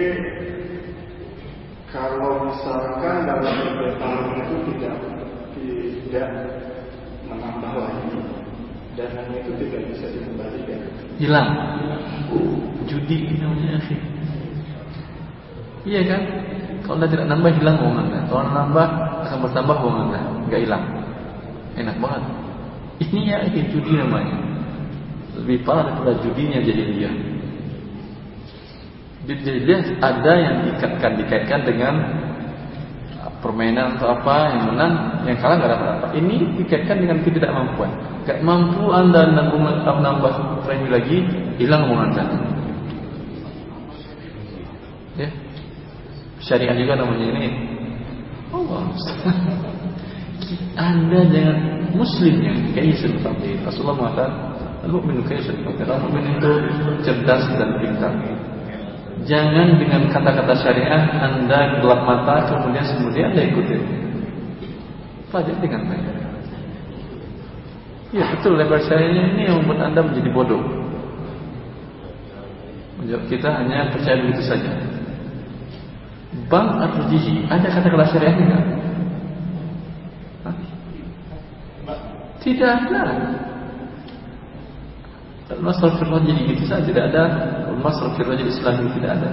kalau misalkan dalam tahun itu tidak tidak menambah lagi, dananya itu tidak bisa dikembalikan. Hilang. Judi ini namanya akhi. Iya kan? Kalau anda tidak nambah hilang uang anda. Kalau nambah akan bertambah uang anda, nggak hilang. Enak banget. Ini ya akhi judi namanya. Lebih parah daripada judinya jahiliyah. Di jahiliyah ada yang dikaitkan dikaitkan dengan permainan atau apa yang menang, yang kalah nggak dapat apa. Ini dikaitkan dengan ketidakmampuan. Gak mampu anda nambung nambah premi lagi, hilang uang anda. Ya, syariah juga namanya ini. Anda jangan muslimnya kaisul faqih. Rasulullah mengatakan, al-mu'minu faqih. Orang mukmin itu cerdas dan pintar. Jangan dengan kata-kata syariah Anda gelap mata kemudian kemudian Anda ikutin. Pelajari dengan baik. Ya betul lebar syariahnya ini yang membuat Anda menjadi bodoh. Kita hanya percaya begitu saja. Bank atau jiji ada kata-kata syariahnya enggak? Tidak ada. Masal firman jadi gitu saja tidak ada Masal firman jadi Islam tidak ada.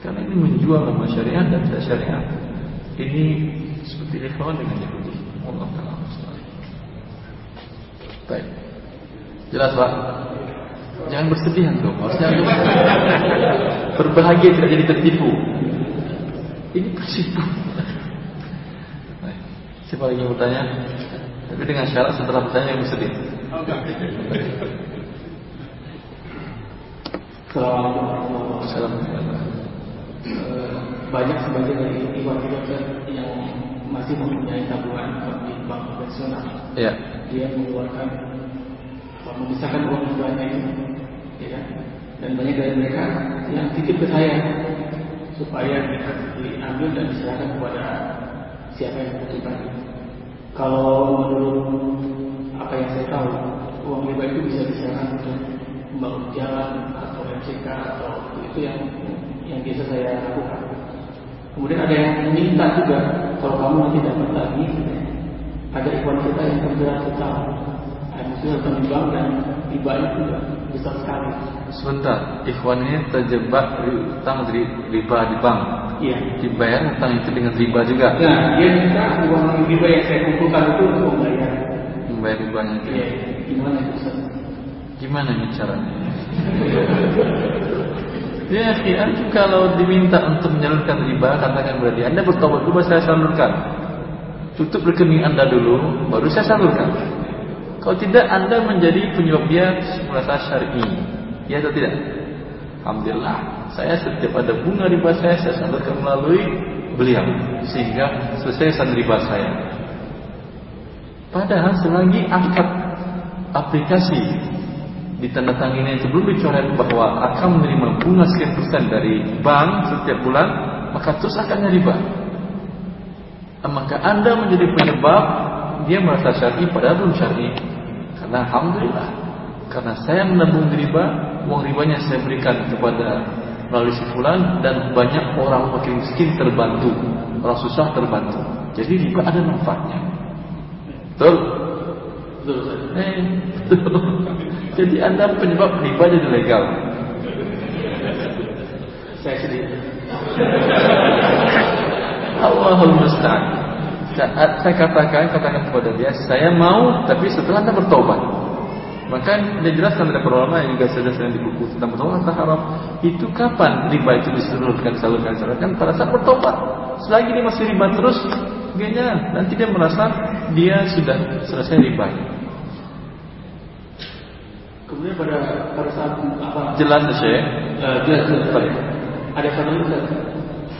Karena ini menjual nama syariah dan tidak syariah. Ini seperti ikhwan dengan Yahudi. Allah taala. Baik. Jelas Pak? Jangan bersedih antum. Harusnya antum berbahagia tidak jadi tertipu. Ini. Baik. Siapa lagi yang bertanya? Tapi dengan syarat setelah bertanya yang bersedih. Assalamualaikum warahmatullahi wabarakatuh. Assalamualaikum. Banyak sebagian dari ikhwan kita yang masih mempunyai tabungan di bank konvensional. Ya. Dia mengeluarkan memisahkan uang hibahnya itu, ya kan? Dan banyak dari mereka yang titip ke saya supaya mereka diambil dan diserahkan kepada siapa yang membutuhkan. Kalau menurut apa yang saya tahu, uang riba itu bisa diserahkan untuk membangun jalan atau MCK atau itu yang yang biasa saya lakukan. Kemudian ada yang meminta juga kalau kamu nanti dapat lagi ada ikhwan kita yang terjerat maksudnya utang di bank dan ribanya juga besar sekali. Sebentar, ikhwan ini terjebak di utang riba di bank. Iya. Dibayar utang itu dengan riba juga. Nah, dia minta uang riba yang saya kumpulkan itu untuk membayar. Membayar ribanya. Iya, gimana itu Ustaz? Gimana ini caranya? Ya, antum kalau diminta untuk menyalurkan riba, katakan berarti Anda bertobat dulu, saya salurkan. Tutup rekening Anda dulu, baru saya salurkan. Kalau tidak, Anda menjadi penyebab dia merasa syar'i. Ya atau tidak? Alhamdulillah, saya setiap ada bunga riba saya, saya salurkan melalui beliau. Sehingga selesai san riba saya. Padahal selagi akad aplikasi ditandatangani sebelum dicoret bahwa akan menerima bunga sekian persen dari bank setiap bulan, maka terus akan riba. Maka Anda menjadi penyebab dia merasa syar'i padahal belum syar'i. Karena alhamdulillah, karena saya menabung riba, uang ribanya saya berikan kepada melalui si fulan dan banyak orang makin miskin terbantu, orang susah terbantu. Jadi riba ada manfaatnya. Betul? Betul, Eh. Jadi Anda penyebab riba jadi legal. Saya sendiri. Allahul musta'an. Saat saya katakan, katakan kepada dia, saya mau, tapi setelah anda bertobat. Maka dia jelaskan dari para ulama yang juga sudah sering di buku tentang bertobat atau haram. Itu kapan riba itu disalurkan, salurkan, salurkan pada saat bertobat. Selagi dia masih riba terus, kayaknya nanti dia merasa dia sudah selesai riba. Kemudian pada pada saat apa? Jelas ya, Syekh? Eh, jelas, jelas. Ada satu.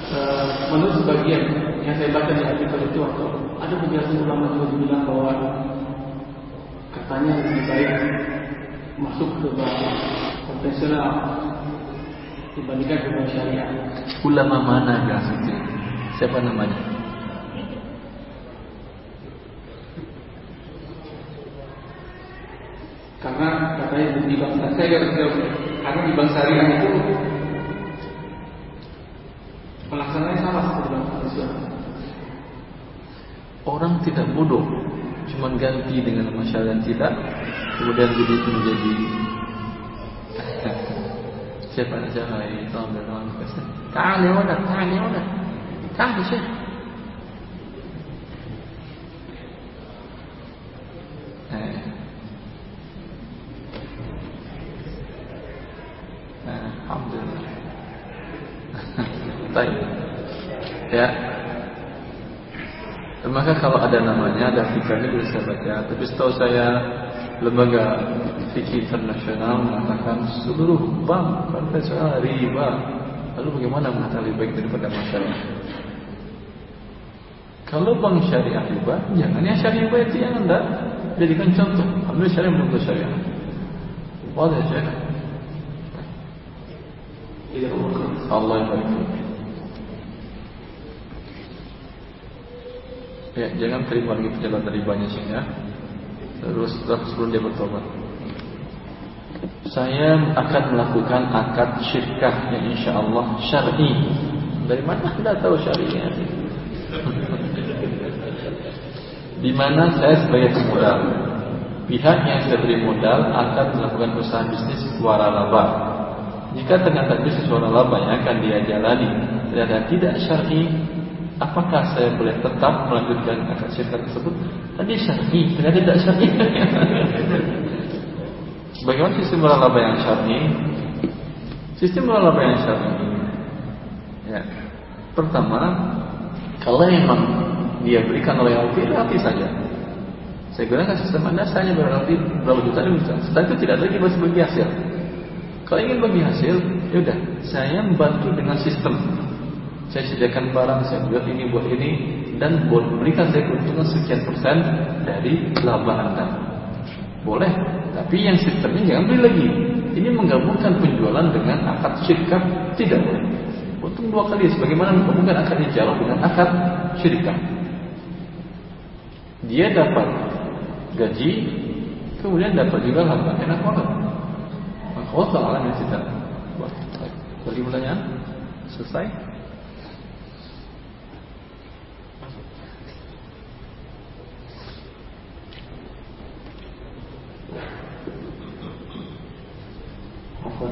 Eh, menurut sebagian yang saya baca di artikel itu atau ada penjelasan ulama juga bilang bahwa katanya lebih baik masuk ke bank konvensional dibandingkan ke bank syariah. Ulama mana yang itu? Siapa namanya? Karena katanya di bank saya karena di bank syariah itu tidak bodoh, cuma ganti dengan nama syariah tidak, kemudian jadi itu menjadi siapa siapa itu ambil orang kasih. Ta'al ya wadah, ta'al ya wadah, ta'al syekh. Eh. Eh, Alhamdulillah. Baik. Ya. Maka kalau ada namanya, ada fikrnya bisa saya baca. Tapi setahu saya lembaga fikih internasional mengatakan seluruh bank konvensional riba. Lalu bagaimana mengatakan lebih baik daripada masyarakat? Kalau bank syariah riba, jangan yang syariah riba itu yang anda jadikan contoh. Ambil syariah belum syariah. Wadah syariah. Allah yang baik. Ya, jangan terima lagi perjalanan ribanya sih ya. Terus terus sebelum dia bertobat. Saya akan melakukan akad syirkah yang insya Allah syar'i. Dari mana anda tahu syari'nya? Di mana saya sebagai pemodal, pihak yang saya beri modal akan melakukan usaha bisnis suara laba. Jika ternyata bisnis suara laba yang akan dia jalani ternyata tidak syar'i, apakah saya boleh tetap melanjutkan akad syirkah tersebut? Tadi syar'i, ternyata tidak syar'i. Bagaimana sistem laba yang syar'i? Sistem laba yang syar'i. Ya. Pertama, kalau memang dia berikan royalti, royalti saja. Saya gunakan sistem Anda, saya hanya berroyalti berapa juta dan juta. Setelah itu tidak lagi masih bagi hasil. Kalau ingin bagi hasil, yaudah, saya membantu dengan sistem. Saya sediakan barang, saya buat ini, buat ini, dan buat berikan saya keuntungan sekian persen dari laba Anda. Boleh, tapi yang sistemnya jangan beli lagi. Ini menggabungkan penjualan dengan akad syirkah tidak boleh. Untung dua kali, sebagaimana menggabungkan akad ijarah dengan akad syirkah. Dia dapat gaji, kemudian dapat juga laba enak banget. Maka Allah yang tidak. Baik. Lagi pertanyaan? Selesai?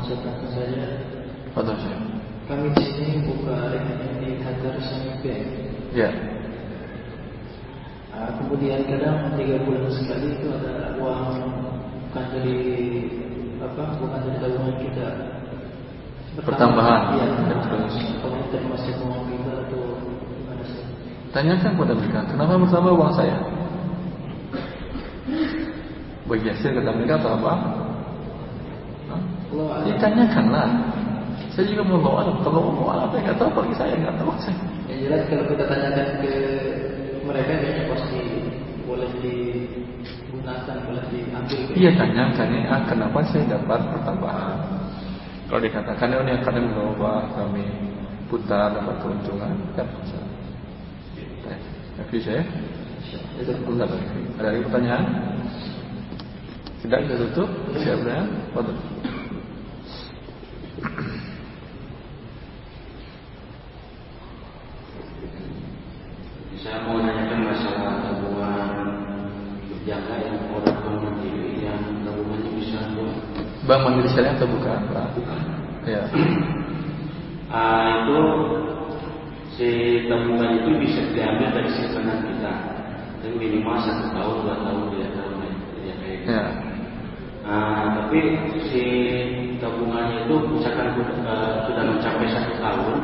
Ustaz saja. Pada saya. Kami di sini buka rekening di Qatar Islamic Bank. Ya. Ah, kemudian kadang tiga bulan sekali itu ada uang bukan dari apa bukan dari tabungan kita Pertambahan. Ya. Apakah itu termasuk uang kita atau gimana sih? Tanyakan kepada mereka, kenapa bertambah uang saya? Bagi hasil kata mereka atau apa? Hah? Allah Ya alam. tanyakanlah. Saya juga mau bawa alam. Kalau mau alam, saya nggak tahu. Bagi saya nggak tahu. Saya. Yang jelas kalau kita tanyakan ke mereka kayaknya pasti boleh digunakan, boleh diambil. Iya tanyakan ya, ah, kenapa saya dapat pertambahan? Kalau dikatakan "Oh, ini akan membawa kami putar dapat keuntungan, kan bisa. Tapi saya, itu benar. Ada lagi pertanyaan? Tidak kita tutup. Siapa? Pada. Saya mau menanyakan masalah tabungan berjangka yang orang bank mandiri yang tabungannya bisa buat Bank mandiri syariah atau bukan, Pak? Ya. Ah, itu si tabungan itu bisa diambil dari simpanan kita dan minimal satu tahun dua tahun tiga tahun ya kayak gitu. Ya. Ah, tapi si tabungannya itu misalkan eh, sudah mencapai satu tahun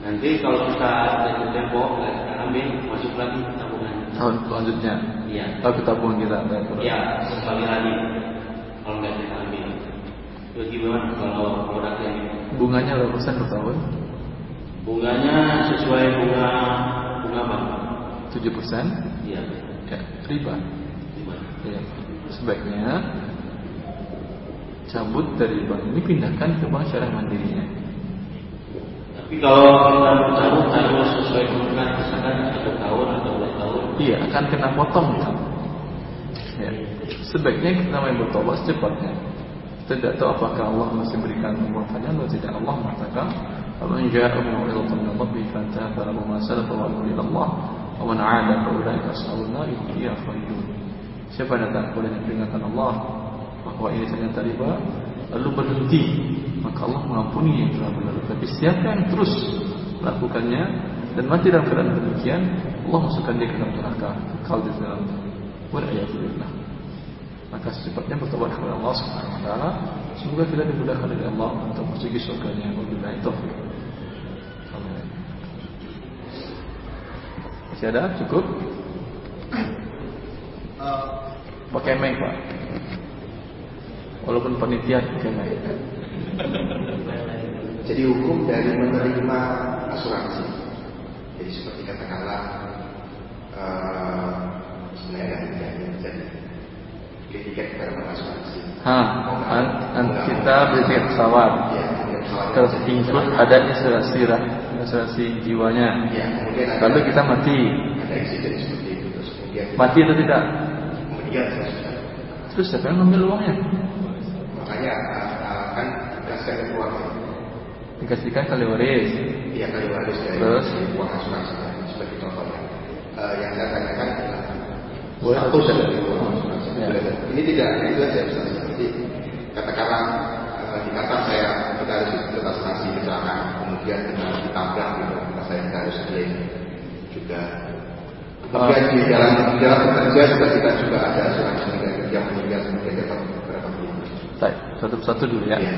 nanti kalau kita jatuh tempo kita ambil masuk lagi tabungan Tahun selanjutnya. iya kita buang kita ada aturan. ya sekali lagi kalau nggak kita ambil itu gimana kalau produknya Bunganya berapa persen per tahun? bunganya sesuai bunga bunga bank 7 persen? iya Ya, riba. gimana Ya. Sebaiknya cabut dari bank ini pindahkan ke bank syariah mandirinya. tapi kalau kita bertaruh taruh sesuai bunga misalkan satu tahun atau dua tahun Iya, akan kena potong ya. ya. Sebaiknya kita main bertobat secepatnya. Kita tidak tahu apakah Allah masih berikan panjang atau tidak. Allah mengatakan, "Faman jaa'a mau'izatan min rabbih fantaha falahu ma salafa wa ila Allah, wa man 'ada fa ulaika ashabun nar hum fiha khalidun." Siapa yang datang kepada peringatan Allah bahwa ini ternyata riba, lalu berhenti, maka Allah mengampuni yang telah berlalu. Tapi siapa yang terus melakukannya dan mati dalam keadaan demikian, Allah masukkan dia ke dalam neraka, kekal di dalam Wal'iyatubillah Maka secepatnya bertobat kepada Allah Subhanahu Wa Taala. Semoga kita dimudahkan oleh Allah untuk masuk surganya. Wabillahi taufiq. Amin. Masih ada? Cukup? Pakai mic pak. Walaupun panitia pakai mic. Jadi hukum dari menerima asuransi. Jadi seperti katakanlah eh, sebenarnya tidak jadi tiket karena asuransi. Ha, an, an, kita beli tiket pesawat. Ya, kecelakaan. ada asuransi lah, asuransi jiwanya. Ya, ada, Lalu kita mati, ada insiden seperti itu. Terus kemudian mati atau tidak? Terus siapa yang ngambil uangnya? Eh, eh, kan dikasihkan ke keluarga. Dikasihkan kali waris. Iya kali waris dari Terus? uang asuransi sebagai contohnya. Eh, yang saya tanyakan adalah Boleh satu dari uang asuransi. Ya. Boleh. Ini tidak itu saja Ustaz. Seperti katakanlah eh, di kata saya kita harus ikut asuransi kecelakaan, kemudian kita ditabrak gitu, maka saya kita harus klaim juga. Kemudian di dalam di dalam bekerja juga kita juga ada asuransi kerja meninggal kemudian dapat berapa bulan. Baik, satu persatu dulu ya. Ya.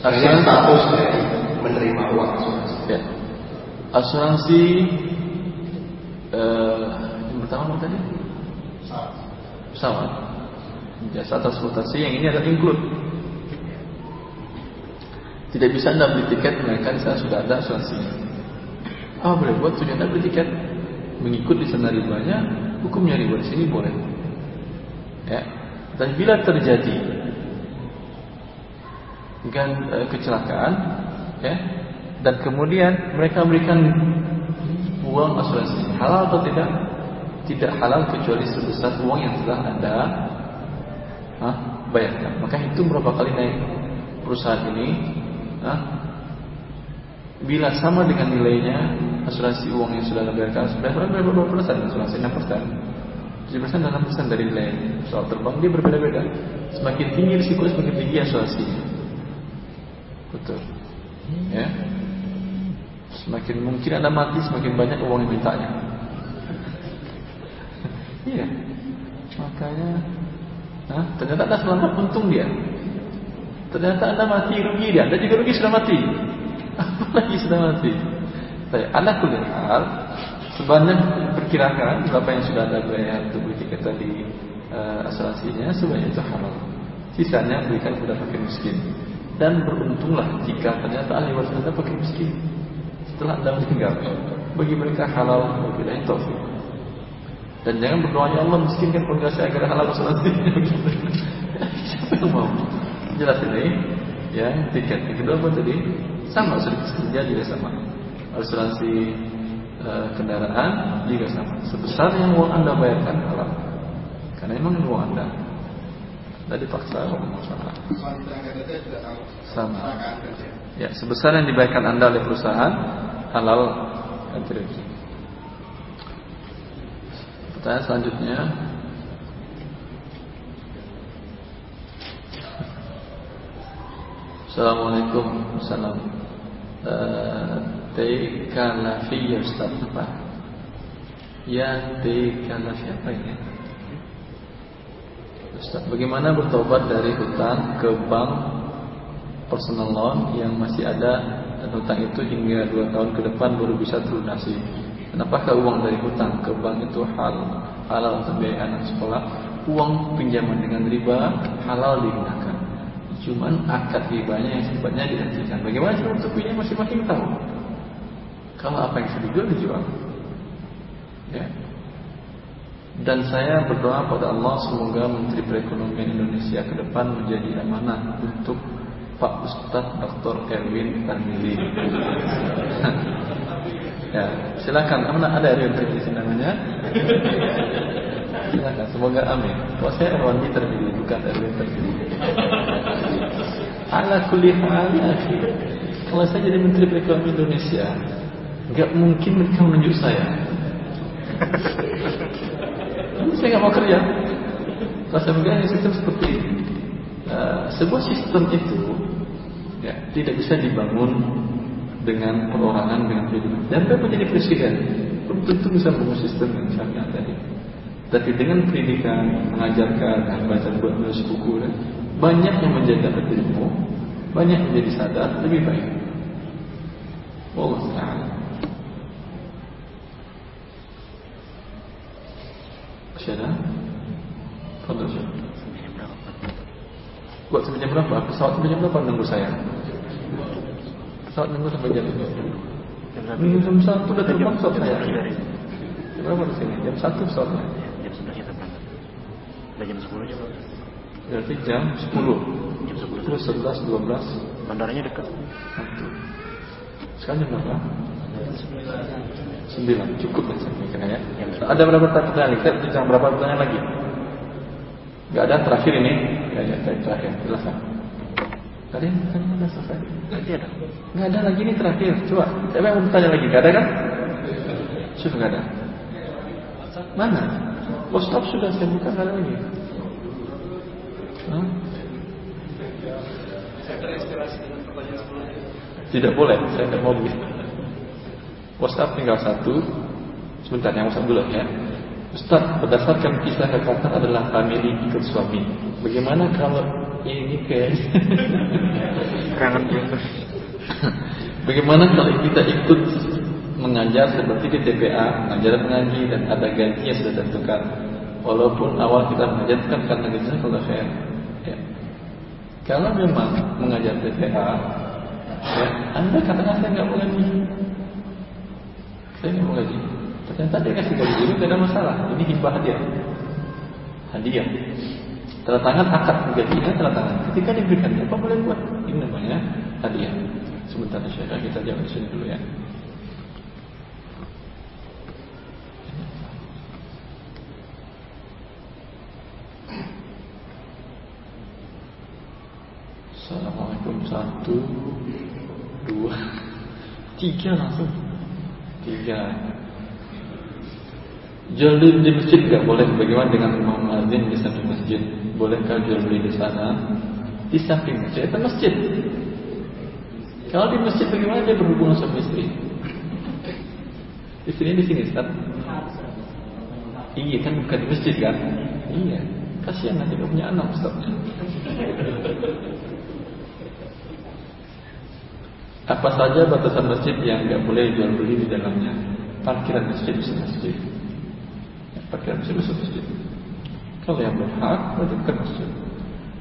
Sebenarnya Asuransi, status menerima uang asuransi. ya. Asuransi eh, yang pertama apa tadi? Pesawat. Jasa transportasi yang ini adalah include. Tidak bisa anda beli tiket melainkan saya sudah ada asuransinya. Ah boleh buat tujuan anda beli tiket mengikut di sana ribanya, hukumnya riba di sini boleh. Ya. Dan bila terjadi dengan eh, kecelakaan, ya, dan kemudian mereka memberikan uang asuransi halal atau tidak? Tidak halal kecuali sebesar uang yang telah anda ah, bayarkan. Maka itu berapa kali naik perusahaan ini ah, bila sama dengan nilainya asuransi uang yang sudah dibayarkan berapa berapa persen asuransi enam persen. tujuh persen dan enam persen dari nilai pesawat terbang dia berbeda-beda. Semakin tinggi risiko semakin tinggi asuransi betul. Ya. Semakin mungkin anda mati semakin banyak uang yang mintanya iya. Makanya Hah? ternyata anda selamat untung dia. Ternyata anda mati rugi dia. Anda juga rugi sudah mati. Apalagi sudah mati. Saya anak kuliah sebanyak perkirakan berapa yang sudah anda bayar beli tiket tadi uh, asuransinya sebanyak itu halal. Sisanya berikan kepada fakir miskin dan beruntunglah jika ternyata ahli waris anda fakir miskin. Setelah anda meninggal bagi mereka halal wabillahi taufik. Dan jangan berdoa ya Allah miskinkan keluarga saya agar halal asuransi siapa yang mau? Jelas ini ya tiket yang kedua apa tadi? Sama kerja juga sama. Asuransi e, kendaraan juga sama. Sebesar yang uang anda bayarkan halal. Karena memang uang anda tidak dipaksa masalah sama. Ya sebesar yang dibayarkan anda oleh perusahaan halal rugi pertanyaan selanjutnya. Assalamualaikum. Salam. Uh, Tekalafi ya Ustaz? Ya tekalafi apa ini? Ustaz, bagaimana bertobat dari hutang ke bank personal loan yang masih ada dan hutang itu hingga dua tahun ke depan baru bisa terlunasi? Dan apakah uang dari hutang ke bank itu hal halal untuk biaya anak sekolah? Uang pinjaman dengan riba halal digunakan. Cuman akad ribanya yang sifatnya dihentikan. Bagaimana cara menutupinya masing-masing tahu. Kalau apa yang sudah dijual dijual. Ya. Dan saya berdoa pada Allah semoga Menteri Perekonomian Indonesia ke depan menjadi amanah untuk Pak Ustadz Dr. Erwin Tarmili. ya, silakan. Mana ada Erwin Tarmili namanya? Silakan. Semoga amin. Kalau saya Erwin Tarmili bukan Erwin Tarmili. Ala kulli hal Kalau saya jadi Menteri Perekonomian Indonesia, nggak mungkin mereka menunjuk saya. Saya nggak mau kerja. Kalau saya pegang sistem seperti ini, uh, sebuah sistem itu ya, tidak bisa dibangun dengan perorangan dengan pribadi. Dan saya menjadi presiden, belum tentu bisa membangun sistem yang misalnya tadi. Tapi dengan pendidikan, mengajarkan, membaca buat menulis buku, dan banyak yang menjaga ilmu, banyak menjadi sadar, lebih baik. Ta'ala. Syada? Fadal Syada. Buat sampai jam berapa? Pesawat sampai jam berapa nunggu saya? Pesawat nunggu sampai jam Minggu jam satu udah terbang pesawat saya. Jam berapa di sini? Jam satu pesawatnya. Jam sebelas kita berangkat. Udah jam sepuluh jam. Berarti jam sepuluh. Jam sepuluh. Terus sebelas, dua belas. Bandaranya dekat. Sekarang jam berapa? Sembilan. Cukup ya saya ya. Ada berapa pertanyaan? Kita bincang berapa pertanyaan lagi? Gak ada terakhir ini. Ya, ya, terakhir. Jelaskan. Tadi kan udah selesai. Nanti ada. Nggak ada lagi ini terakhir. Coba, saya mau bertanya lagi. Nggak ada kan? Sudah nggak ada. Mana? WhatsApp sudah saya buka nggak ada lagi. Hah? Tidak boleh, saya tidak mau begitu. WhatsApp tinggal satu. Sebentar, yang WhatsApp dulu ya. Ustaz, berdasarkan kisah kekatan adalah family ikut suami. Bagaimana kalau ini kayak Kangen juga. Bagaimana kalau kita ikut mengajar seperti di TPA, mengajar mengaji dan ada gaji yang sudah ditentukan. Walaupun awal kita mengajar kan karena gajinya kalau fair. Ya. Kalau memang mengajar TPA, ya, Anda katakan saya nggak mau gaji. Saya mau gaji. Ternyata dia kasih gaji dulu tidak ada masalah. Ini hibah hadiah. Hadiah. Tanda tangan akad gajinya tanda tangan. Ketika diberikan apa boleh buat? Ini namanya hadiah. Sebentar Syekh, kita jawab di sini dulu ya. Assalamualaikum satu dua tiga langsung tiga. Jual beli di masjid nggak boleh. Bagaimana dengan imam di samping masjid? Bolehkah jual beli di sana? Di samping masjid itu masjid. Kalau di masjid bagaimana dia berhubungan sama istri? Istrinya di sini Ustaz. Iya kan bukan di masjid kan? Iya. Kasihan nanti punya anak Ustaz Apa saja batasan masjid yang nggak boleh jual beli di dalamnya? Parkiran masjid bisa masjid. Parkiran masjid bisa masjid. Kalau yang berhak, wajibkan masjid.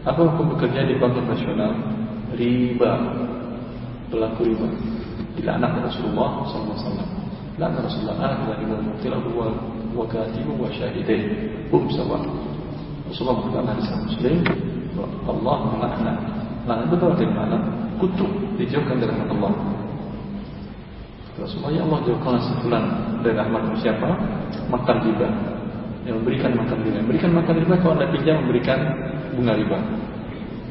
Apa hukum bekerja di bank nasional? Riba. Pelaku riba. anak Rasulullah SAW. anak Rasulullah anak dari mutil abu wa katibu wa. Rasulullah mengatakan hadis Muslim, Allah melaknat. Laknat betul dari mana? Kutuk dijauhkan dari rahmat Allah. Rasulullah ya Allah jauhkanlah sebulan dari rahmat siapa? Makan riba. Yang memberikan makan riba. Memberikan makan riba kalau anda pinjam memberikan bunga riba.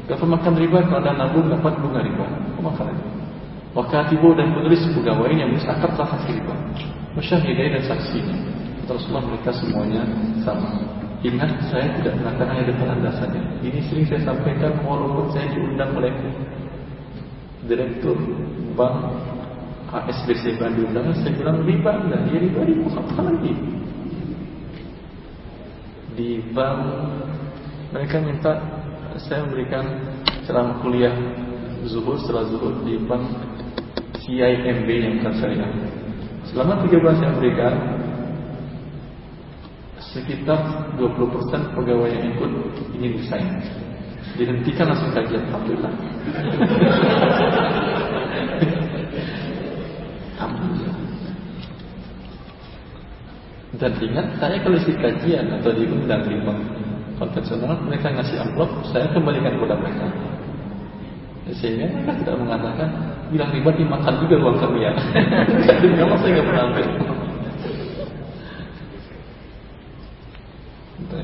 Kalau makan riba kalau anda nabung dapat bunga riba. Kau makan riba. Wakatibu dan penulis pegawai yang menulis akad transaksi riba. Musyahidai dan saksinya. Rasulullah mereka semuanya sama. Ingat saya tidak mengatakan hanya depan anda saja. Ini sering saya sampaikan walaupun saya diundang oleh direktur bank HSBC Bandung. Dan saya bilang riba enggak dia riba riba apa lagi? Di bank mereka minta saya memberikan ceramah kuliah zuhur setelah zuhur di bank CIMB yang bukan saya. Selama tiga bulan saya berikan sekitar 20% pegawai yang ikut ingin resign dihentikan langsung kajian Alhamdulillah. Alhamdulillah. Dan ingat saya kalau isi kajian atau diundang di bank konvensional mereka ngasih amplop saya kembalikan kepada mereka. Sehingga mereka tidak mengatakan bilang riba dimakan juga uang kami ya. Jadi memang saya nggak pernah ambil.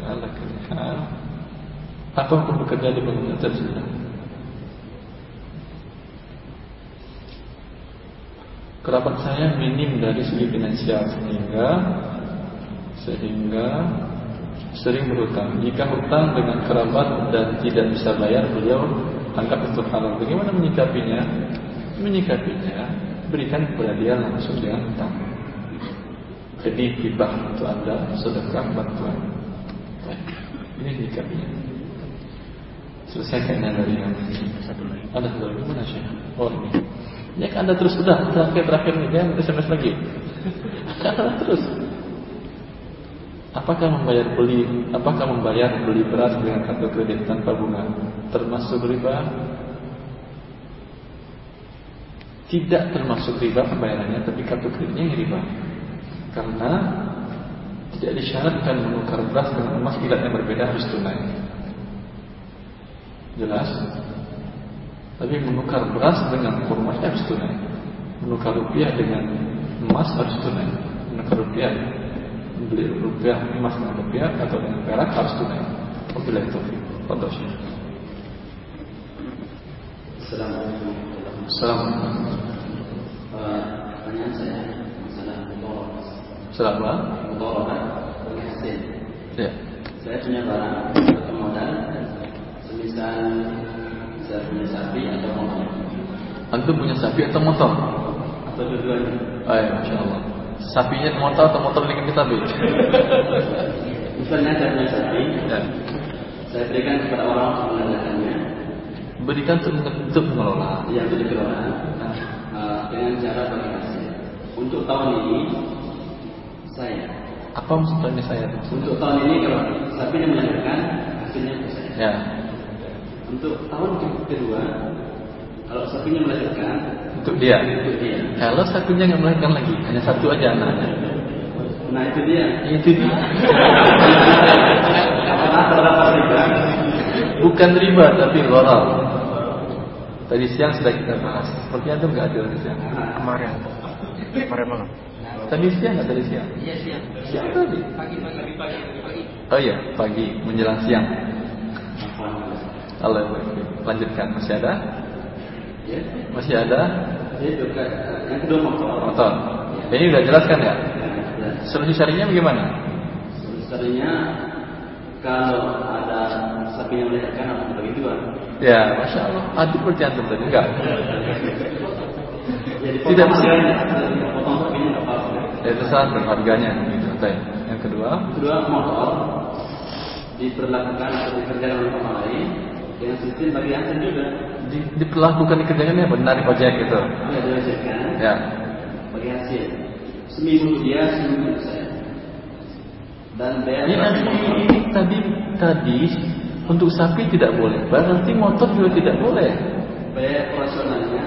Allah apa hukum bekerja di bangunan tersebut? Kerabat saya minim dari segi finansial sehingga sehingga sering berhutang. Jika hutang dengan kerabat dan tidak bisa bayar, beliau anggap itu halal. Bagaimana menyikapinya? Menyikapinya berikan kepada dia langsung dengan hutang. Jadi hibah untuk anda sedekah bantuan. Ini menyikapinya. Selesaikan yang dari yang. Ada satu lagi mana sih? Oh ini. Ya kan anda terus sudah terakhir terakhir ini dia SMS lagi. Anda terus. Apakah membayar beli apakah membayar beli beras dengan kartu kredit tanpa bunga termasuk riba? Tidak termasuk riba pembayarannya, tapi kartu kreditnya yang riba. Karena tidak disyaratkan menukar beras dengan emas ilat yang berbeda harus tunai. Jelas? Tapi menukar beras dengan kurma harus tunai. Menukar rupiah dengan emas harus tunai. Menukar rupiah beli rupiah emas dengan rupiah atau dengan perak harus tunai. Wabillahi taufiq. Fadhil. Assalamualaikum. Assalamualaikum. Uh, pertanyaan saya masalah. Selama mudoroh bagi hasil. Ya. Saya punya barang modal Misal saya punya sapi atau motor. Antum punya sapi atau motor? Atau dua-duanya. Oh ya, Masya Allah. Sapinya motor atau motor dengan kita sapi? Misalnya saya punya sapi, ya. saya berikan kepada orang untuk mengendalikannya. Berikan untuk, mengelola. Yang untuk dikelola. Nah. Uh, dengan cara bagi hasil. Untuk tahun ini, saya. Apa maksudnya saya? Untuk tahun ini kalau sapinya melahirkan, hasilnya untuk saya. Ya. Untuk tahun kedua, kalau sapinya melahirkan, untuk dia. Untuk dia. Kalau sapinya nggak melahirkan lagi, hanya satu aja anaknya. Nah itu dia. Itu dia. Apakah terdapat riba? Bukan riba tapi gharar. Tadi siang sudah kita bahas. Seperti itu nggak ada tadi siang. Kemarin. Kemarin malam. Tadi siang nggak tadi siang? Iya siang. Siang tadi. Pagi pagi pagi pagi. Oh iya, pagi menjelang siang. Allah lanjutkan masih ada? Ya. masih ada? Juga yang kedua motor. motor. Ini udah jelaskan ya. Solusi syarinya bagaimana? Sebenarnya kalau ada sapi yang melahirkan harus dibagi dua. ya masya Allah. Adil berarti antum tadi. Enggak. Tidak. bisa. potong sapinya nggak apa-apa. ya tuh harganya gitu. Yang kedua? Kedua motor diperlakukan atau dikerjakan oleh orang lain dengan sistem bagi hasil juga. di, diperlakukan dikerjakan apa menarik ojek gitu Ya diwajibkan ya bagi hasil. Seminggu dia, seminggu saya. Dan bayar ini, ini, ini tadi tadi untuk sapi tidak boleh berarti motor juga tidak boleh bayar operasionalnya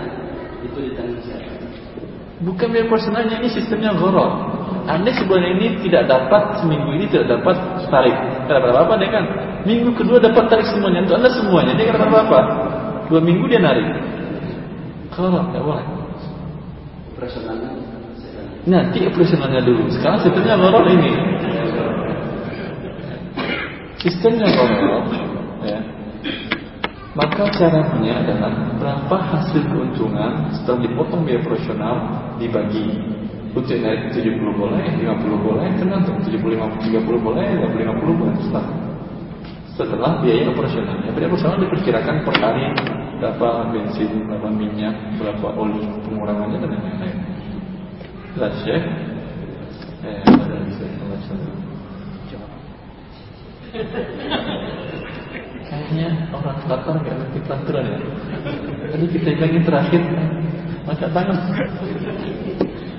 itu ditanggung siapa? Bukan biaya personalnya ini sistemnya goror. Anda sebulan ini tidak dapat seminggu ini tidak dapat tarik. Tidak dapat apa-apa dia kan. Minggu kedua dapat tarik semuanya. Untuk anda semuanya dia dapat apa-apa. Dua minggu dia narik. Goror tidak boleh. Operasionalnya. Nanti operasionalnya dulu. Sekarang sistemnya goror ini. Sistemnya goror. Ya. Maka caranya adalah berapa hasil keuntungan setelah dipotong biaya operasional dibagi. Untuk naik 70 boleh, 50 boleh, tergantung 75 30 boleh, 50 50 boleh setelah biaya operasionalnya. Biaya operasional diperkirakan per hari berapa bensin, berapa minyak, berapa oli pengurangannya dan lain-lain. Jelas ya? Eh. Kayaknya orang lapar nggak ngerti peraturan ya. Tadi kita bilangin terakhir, angkat tangan.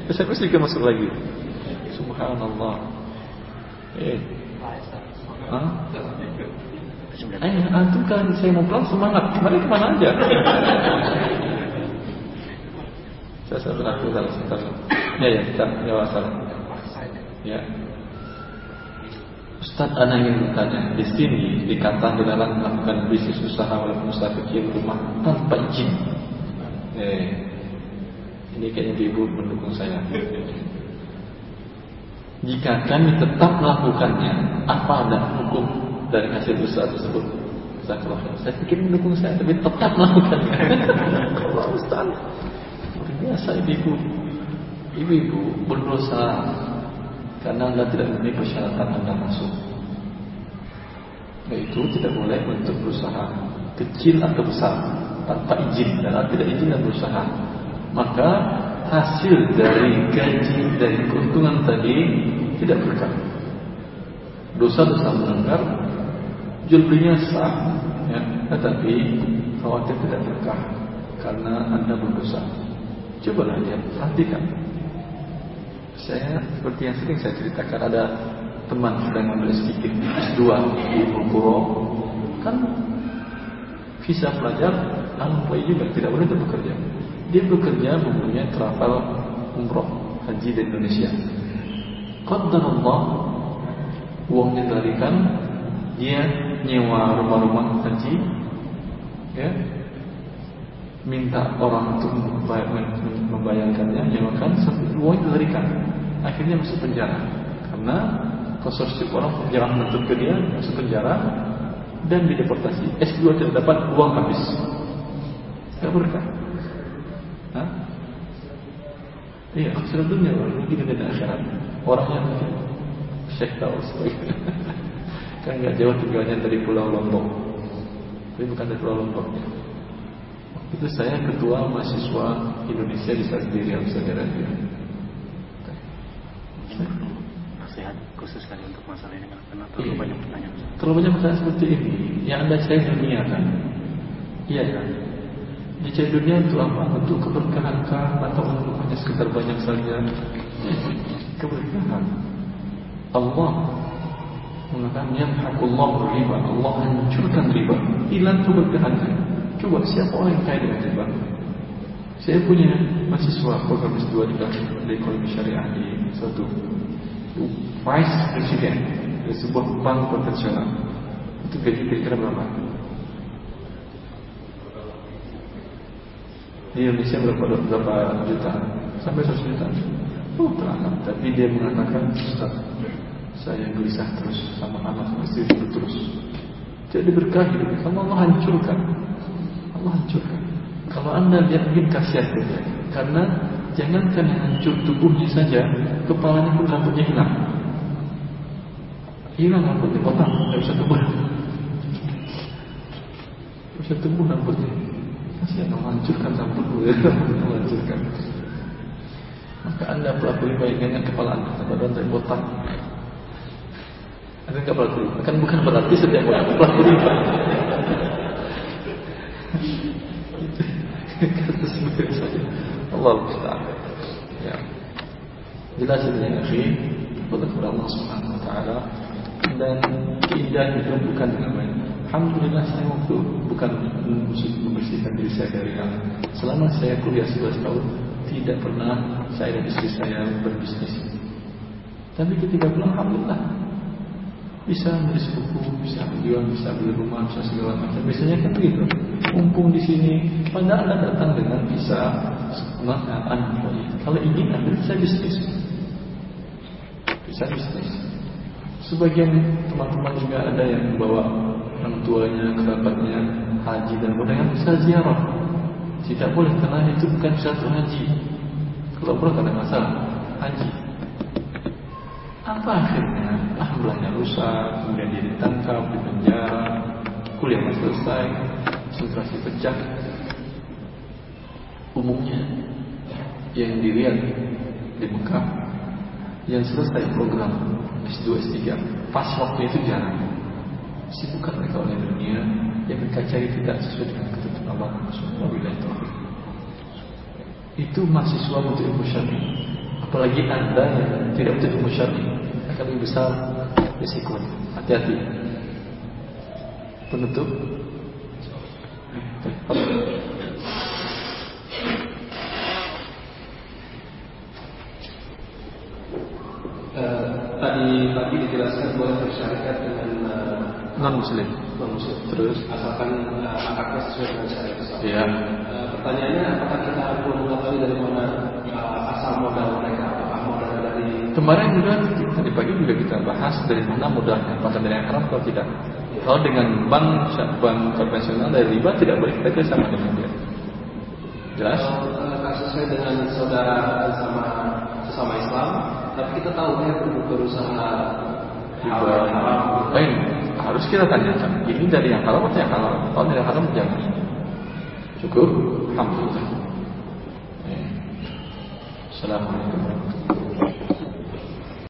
SMS juga masuk lagi. Subhanallah. Eh. Hah? Eh, antum kan saya mau pulang semangat. Kemarin ke mana aja? saya saya aku dalam sebentar. Ya ya, kita jawab salah. Ya. Ustaz Ana ingin bertanya, di sini dikatakan dilarang melakukan bisnis usaha walaupun usaha kecil rumah tanpa izin. Eh, ini kayaknya ibu mendukung saya. Jika kami tetap melakukannya, apa ada hukum dari hasil usaha tersebut? Khair. Saya pikir mendukung saya, tapi tetap melakukannya. Allah Ustaz, luar biasa ibu-ibu. Ibu-ibu berdosa karena anda tidak memenuhi persyaratan anda masuk. Yaitu tidak boleh untuk berusaha kecil atau besar tanpa izin dan tidak izin dan berusaha. Maka hasil dari gaji dari keuntungan tadi tidak berkah. Dosa-dosa melanggar jual belinya sah, ya, tetapi khawatir tidak berkah karena anda berdosa. Cobalah lihat, perhatikan. Saya seperti yang sering saya ceritakan ada teman sedang mengambil S3 S2 di Purpuro kan visa pelajar unemployed juga tidak boleh bekerja. Dia bekerja mempunyai travel umroh haji di Indonesia. Qaddar Allah uangnya dilarikan dia nyewa rumah-rumah haji ya. Minta orang untuk membayarkannya nyewakan sampai uangnya dilarikan. Akhirnya masuk penjara. Karena konsorsium orang jangan menuntut ke dia masuk penjara dan dideportasi. S2 tidak dapat uang habis. Tidak berkah. Iya akhirat dunia rugi dunia dan akhirat. Orangnya mungkin Syekh tahu kan nggak jauh tinggalnya dari Pulau Lombok tapi bukan dari Pulau Lombok itu saya ketua mahasiswa Indonesia di Siberia Saudi Arabia nasihat khusus kali untuk masalah ini karena terlalu Iya. banyak pertanyaan. Terlalu banyak pertanyaan seperti ini Yang anda cari dunia kan Iya kan Dicari dunia untuk apa? Untuk keberkahan kah? Atau untuk hanya sekedar banyak saja Keberkahan Allah Mengatakan Yamhaqullah riba Allah hancurkan riba Hilang keberkahannya Coba siapa orang yang kaya dengan riba Saya punya mahasiswa program S2 di di ekonomi syariah di suatu Vice President dari sebuah bank konvensional itu gaji kira-kira berapa? Di Indonesia berapa berapa juta? Sampai 100 juta. Oh terangkan. Tapi dia mengatakan Ustaz, saya gelisah terus sama anak istri terus. Jadi berkah hidupnya. Sama Allah hancurkan. Allah hancurkan. Kalau anda lihat mungkin kasihan dia, karena jangankan yang hancur tubuhnya saja, kepalanya pun rambutnya hilang. Hilang rambutnya potong, nggak bisa tumbuh. Nggak bisa tumbuh rambutnya. Kasihan Allah hancurkan rambutmu ya, hancurkan. Maka anda pelaku riba dengan kepala anda, kepada anda botak. Nggak pelaku riba, kan bukan berarti setiap orang pelaku riba. Kata sebenarnya saja. Allah musta'an. Ya. Jelas ini ya, akhi. Kepada Allah Subhanahu Wa Taala dan keindahan itu bukan dengan main. Alhamdulillah saya waktu bukan membersihkan diri saya dari hal. Selama saya kuliah 11 tahun tidak pernah saya dan istri saya berbisnis. Tapi ketika pulang Alhamdulillah bisa beli buku, bisa menjual, bisa beli rumah, bisa segala macam. Biasanya kan begitu. Mumpung di sini, pada anda datang dengan bisa maka anda Kalau ingin anda bisa bisnis, bisa bisnis. Sebagian teman-teman juga ada yang membawa orang tuanya, kerabatnya haji dan mereka bisa ziarah. Tidak boleh karena itu bukan satu haji. Kalau umrah ada masalah, haji. Apa akhirnya? Alhamdulillahnya rusak, kemudian dia ditangkap, di penjara, kuliah selesai, situasi pecah. Umumnya yang dilihat di Mekah yang selesai program S2 S3 pas waktu itu jarang. Sibukkan mereka oleh dunia yang mereka cari tidak sesuai dengan ketentuan Allah Subhanahu itu mahasiswa untuk ilmu syar'i. Apalagi anda yang tidak untuk ilmu syar'i akan lebih besar risiko hati-hati penutup tadi pagi dijelaskan boleh bersyarikat dengan uh, non muslim non muslim terus asalkan uh, akadnya sesuai dengan syariat Islam. Iya. Uh, pertanyaannya apakah kita perlu mengetahui dari mana uh, asal modal mereka? Apakah modal dari Kemarin juga tadi pagi juga kita bahas dari mana modalnya, apakah dari yang haram atau tidak. Kalau dengan bank bank konvensional dari riba tidak boleh kita kerjasama dengan dia. Jelas? Kalau uh, kasusnya dengan saudara sama sesama Islam, tapi kita tahu dia berusaha yang haram. Baik, harus kita tanyakan. Ini dari yang halal atau yang halal? Kalau dari yang haram jangan. Cukup. Alhamdulillah. Assalamualaikum.